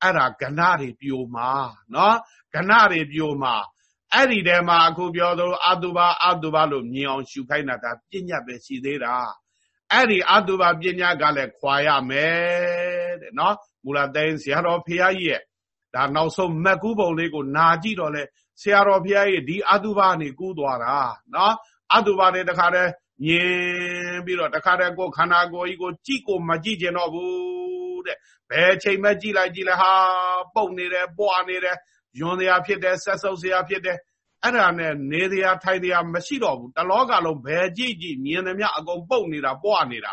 အဲ့ဒါကဏတွေပြိုမှာနော်ကဏတွေပြိုမှာအဲ့ဒီထဲမှာအခုပြောသလိုအတုပါအတုပါလို့မြင်အောင်ရှုခိုင်းတာဒါပညာပဲရှိသေးတာအဲ့ဒီအတုပါပညာကလည်းခွာရမယ်တဲ့နော်မူလသိန်းဆရာတော်ဖရာကြီးရဲ့ ဒါနောက်ဆုံးမက်ကူးပုံလေးကိုနာကြည့်တော့လဲဆရာတော်ဖရာကြီးဒီအတုပါနေကူးသွားတာနော်အတုပါတွေတခါတည်းမြင်ပြီးတော့တခါတည်းကိုခန္ဓာကိုယ်ကြီးကိုကြည့်ကိုမကြည့်ကျင်တော့ဘူးတဲ့ဘယ်ချိန်မှကြည့်လိုက်ကြည့်လိုက်ဟာပုတ်နေတယ်ပွားနေတယ်ယွန်တရားဖြစ်တယ်ဆက်ဆုပ်စရာဖြစ်တယ်အဲ့ဒါနဲ့နေတရားထိုင်တရားမရှိတော့ဘူးတလောကလုံးဘယ်ကြည့်ကြည့်မြင်သမျှအကုန်ပုတ်နေတာပွားနေတာ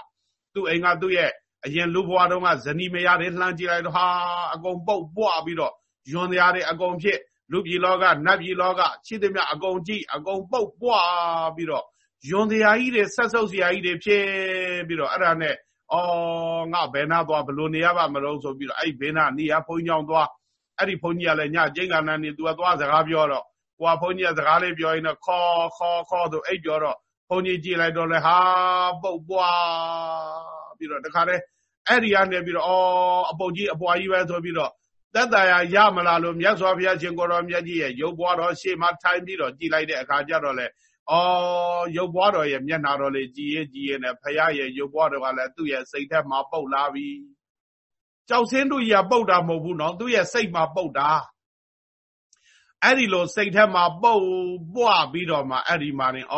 သူ့အိမ်ကသူ့ရဲ့ အရင်လူဘွားတုန်းကဇနီးမယားတွေလှမ်းကြည့်လိုက်တော့ဟာအကုန်ပုတ်ပွားပြီးတော့ယွန်တရားတွေအကုန်ဖြစ်လူပြည်လောကနတ်ပြည်လောကရှိသမျှအကုန်ကြည့်အကုန်ပုတ်ပွားပြီးတော့ယွန်တရားကြီးတွေဆက်ဆုပ်စရာကြီးတွေဖြစ်ပြီးတော့အဲ့ဒါနဲ့အော်ငါဘယ်နာသွားဘလို့နေရပါမလို့ဆိုပြီးတော့အဲ့ဘေးနာနေရဘုန်းကြီးအောင်သွားအဲ့ဒီဘုန်းကြီးကလည်းညကျိန်ကနန်းနေသူကသွားစကားပြောတော့ကိုကဘုန်းကြီးကစကားလေးပြောရင်တော့ခေါ်ခေါ်ခေါ်သူအိတ်ပြောတော့ဘုန်းကြီးကြည့်လိုက်တော့လေဟာပုတ်ပွား ပြီးတော့တခါတည်းအဲ့ဒီကနေပြီးတော့အော်အပုတ်ကြီးအပွားကြီးပဲဆိုပြီးတော့သက်တာရရမလားလို့မြတ်စွာဘုရားရှင်ကိုတော်မြတ်ကြီးရဲ့ရုပ်ပွားတော်ရှေ့မှာထိုင်ပြီးတော့ကြည်လိုက်တဲ့အခါကျတော့လေအော်ရုပ်ပွားတော်ရဲ့မျက်နှာတော်လေးကြည်ရဲ့ကြည်ရဲ့နဲ့ဖရာရဲ့ရုပ်ပွားတော်ကလည်းသူ့ရဲ့စိတ်ထဲမှာပုတ်လာပြီကြောက်စင်းတို့ကြီးကပုတ်တာမဟုတ်ဘူးနော်သူ့ရဲ့စိတ်မှာပုတ်တာအဲ့ဒီလိုစိတ်ထဲမှာပုတ်ပွားပြီးတော့မှအဲ့ဒီမှာနေဩ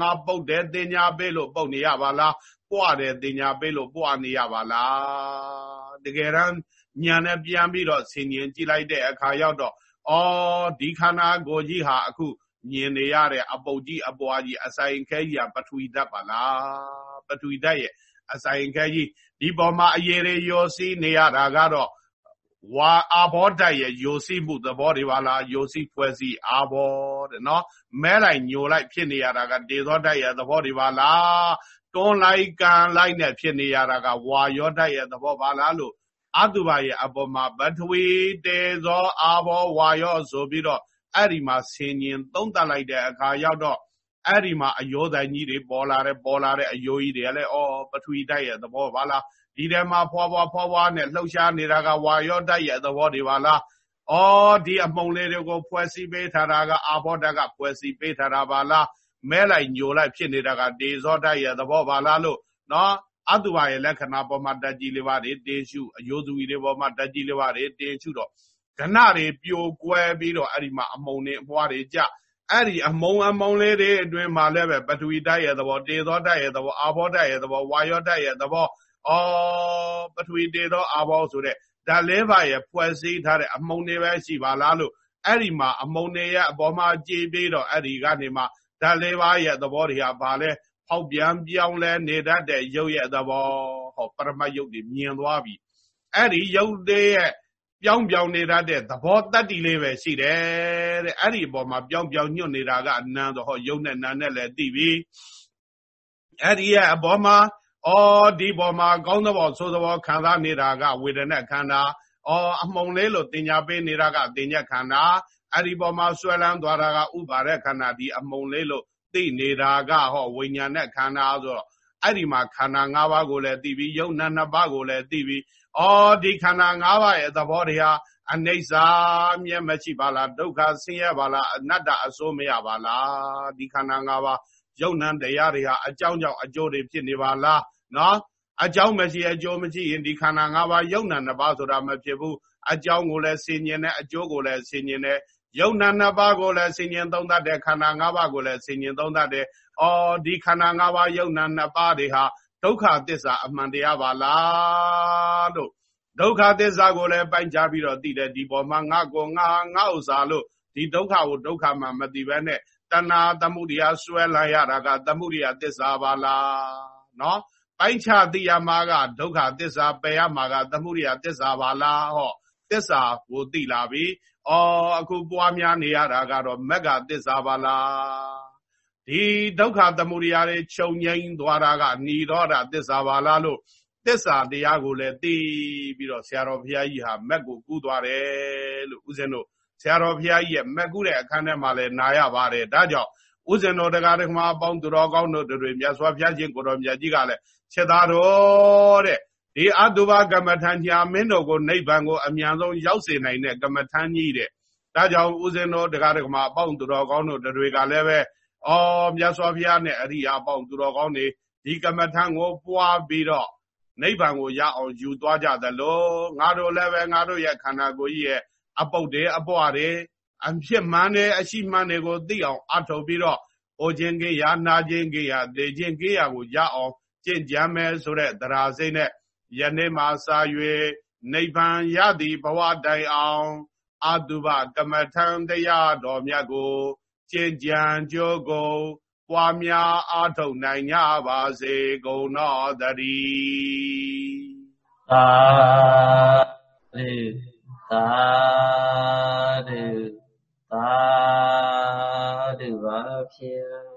ငါပုတ်တယ်တင်ညာပေးလို့ပုတ်နေရပါလား ပွားတယ်တင်ညာပေးလို့ပွားနေရပါလားတကယ်တမ်းညာနဲ့ပြန်ပြီးတော့ဆင်ញင်ကြည့်လိုက်တဲ့အခါရောက်တော့ဩဒီခန္ဓာကိုယ်ကြီးဟာအခုမြင်နေရတဲ့အပုတ်ကြီးအပွားကြီးအဆိုင်ခဲကြီးကပထဝီဓာတ်ပါလားပထဝီဓာတ်ရဲ့အဆိုင်ခဲကြီးဒီပေါ်မှာအရေတွေယောစီနေရတာကတော့ဝါအာဘောဓာတ်ရဲ့ယိုစီမှုသဘောတွေပါလားယိုစီဖွဲ့စီအာဘောတဲ့နော်မဲလိုက်ညိုလိုက်ဖြစ်နေရတာကဒေသောဓာတ်ရဲ့သဘောတွေပါလား တွန်းလိုက်ကန်လိုက်နဲ့ဖြစ်နေရတာကဝါယောဓာတ်ရဲ့သဘောပါလားလို့အတုပါရဲ့အပေါ်မှာပထဝီတေဇောအာဘောဝါယောဆိုပြီးတော့အဲ့ဒီမှာဆင်ញင်သုံးသပ်လိုက်တဲ့အခါရောက်တော့အဲ့ဒီမှာအယောဇိုင်ကြီးတွေပေါ်လာတယ်ပေါ်လာတဲ့အယိုးကြီးတွေကလည်းအော်ပထဝီဓာတ်ရဲ့သဘောပါလားဒီထဲမှာဖွာဖွာဖွာဖွာနဲ့လှုပ်ရှားနေတာကဝါယောဓာတ်ရဲ့သဘောတွေပါလားအော်ဒီအမုံလေးတွေကိုဖွဲ့စည်းပေးထားတာကအာဘောဓာတ်ကဖွဲ့စည်းပေးထားတာပါလား မဲလိုက်ညိုလိုက်ဖြစ်နေတာကဒေဇောဓာတ်ရဲ့သဘောပါလားလို့နော်အတုပါရဲ့လက္ခဏာပေါ်မှာတက်ကြည်လေးပါးတွေတင်းရှုအယိုးသူကြီးတွေပေါ်မှာတက်ကြည်လေးပါးတွေတင်းရှုတော့ကဏတွေပြိုကွဲပြီးတော့အဲ့ဒီမှာအမုံတွေအပွားတွေကြအဲ့ဒီအမုံအမုံလေးတွေအတွင်းမှာလည်းပဲပထဝီဓာတ်ရဲ့သဘောတေသောဓာတ်ရဲ့သဘောအာဘောဓာတ်ရဲ့သဘောဝါယောဓာတ်ရဲ့သဘောအော်ပထဝီတေသောအာဘောဆိုတဲ့ဓာတ်လေးပါရဲ့ဖွဲ့စည်းထားတဲ့အမုံတွေပဲရှိပါလားလို့အဲ့ဒီမှာအမုံတွေရဲ့အပေါ်မှာကြည်ပြီးတော့အဲ့ဒီကနေမှ ဓာတ်လေးပါရဲ့သဘောတွေဟာဘာလဲဖောက်ပြန်ပြောင်းလဲနေတတ်တဲ့ရုပ်ရဲ့သဘောဟောပရမတ်ရုပ်တွေမြင်သွားပြီအဲ့ဒီရုပ်တွေရဲ့ပြောင်းပြောင်းနေတတ်တဲ့သဘောတတ္တိလေးပဲရှိတယ်တဲ့အဲ့ဒီအပေါ်မှာပြောင်းပြောင်းညွတ်နေတာကအနန္တဟောရုပ်နဲ့နာနဲ့လည်းသိပြီအဲ့ဒီရဲ့အပေါ်မှာအော်ဒီပေါ်မှာကောင်းသဘောဆိုးသဘောခံစားနေတာကဝေဒနာခန္ဓာအော်အမှုံလေးလို့တင်ညာပေးနေတာကတင်ညက်ခန္ဓာ အဲ့ဒီပေါ်မှာဆွဲလန်းသွားတာကဥပါရခန္ဓာဒီအမှုံလေးလို့သိနေတာကဟောဝိညာဉ်နဲ့ခန္ဓာဆိုတော့အဲ့ဒီမှာခန္ဓာ၅ပါးကိုလည်းသိပြီးယုံနာနှစ်ပါးကိုလည်းသိပြီးအော်ဒီခန္ဓာ၅ပါးရဲ့သဘောတရားအနိစ္စမြဲမရှိပါလားဒုက္ခဆင်းရဲပါလားအနတ္တအစိုးမရပါလားဒီခန္ဓာ၅ပါးယုံနာတရားတွေဟာအကြောင်းကြောင့်အကျိုးတွေဖြစ်နေပါလားနော်အကြောင်းမရှိအကျိုးမရှိရင်ဒီခန္ဓာ၅ပါးယုံနာနှစ်ပါးဆိုတာမဖြစ်ဘူးအကြောင်းကိုလည်းဆင်ញင်တယ်အကျိုးကိုလည်းဆင်ញင်တ ယ်ယုံနာနှစ်ပါးကိုလည်းဆင်ញင်သုံးသပ်တယ်ခန္ဓာ၅ပါးကိုလည်းဆင်ញင်သုံးသပ်တယ်။အော်ဒီခန္ဓာ၅ပါးယုံနာနှစ်ပါးတွေဟာဒုက္ခသစ္စာအမှန်တရားပါလားလို့ဒုက္ခသစ္စာကိုလည်းပိုင်ကြပြီးတော့သိတယ်ဒီပေါ်မှာငါကိုငါငါဥစ္စာလို့ဒီဒုက္ခကိုဒုက္ခမှမသိဘဲနဲ့တဏှာသမှုတရားဆွဲလာရတာကသမှုတရားသစ္စာပါလားနော်ပိုင်းခြားသိရမှာကဒုက္ခသစ္စာပယ်ရမှာကသမှုတရားသစ္စာပါလားဟောသစ္စာကိုသိလာပြီ။ အော်အခုပွားများနေရတာကတော့မက္ကသစ္စာပါလား။ဒီဒုက္ခသမုဒယတွေခြုံငိမ့်သွားတာကဏီရောဓသစ္စာပါလားလို့သစ္စာတရားကိုလည်းသိပြီးတော့ဆရာတော်ဘုရားကြီးဟာမက်ကိုကူးသွားတယ်လို့ဦးဇင်းတို့ဆရာတော်ဘုရားကြီးရဲ့မက်ကူးတဲ့အခန်းထဲမှာလည်းနာရပါတယ်ဒါကြောင့်ဦးဇင်းတော်တရားဓမ္မအပေါင်းသူတော်ကောင်းတို့တွေမြတ်စွာဘုရားရှင်ကိုတော်မြတ်ကြီးကလည်းချက်သားတော်တဲ့ ဒီအတုဘကမ္မထံညာမင်းတို့ကိုနိဗ္ဗာန်ကိုအမြန်ဆုံးရောက်စေနိုင်တဲ့ကမ္မထံကြီးတဲ့ဒါကြောင့်ဦးဇင်းတော်တရားဓမ္မအပေါင်းသူတော်ကောင်းတို့တွေကလည်းပဲအော်မြတ်စွာဘုရားနဲ့အရိယာအပေါင်းသူတော်ကောင်းတွေဒီကမ္မထံကိုပွားပြီးတော့နိဗ္ဗာန်ကိုရအောင်ယူသွားကြသလိုငါတို့လည်းပဲငါတို့ရဲ့ခန္ဓာကိုယ်ကြီးရဲ့အပုတ်တွေအပွားတွေအဖြစ်မှန်တယ်အရှိမှန်တွေကိုသိအောင်အထောက်ပြီးတော့အိုခြင်းကိယာနာခြင်းကိယာသေခြင်းကိယာကိုရအောင်ကျင့်ကြံမယ်ဆိုတဲ့တရားစိတ်နဲ့ ယနေ့မှစာ၍နိဗ္ဗာန်ရသည်ဘဝတိုင်အောင်အာတုဘကမ္မထံတရားတော်မြတ်ကိုကျင့်ကြံကြိုးကုန်ပွားများအားထုတ်နိုင်ကြပါစေကုန်တော်တည်းသာဓုသာဓုသာဓုပါဖြင့်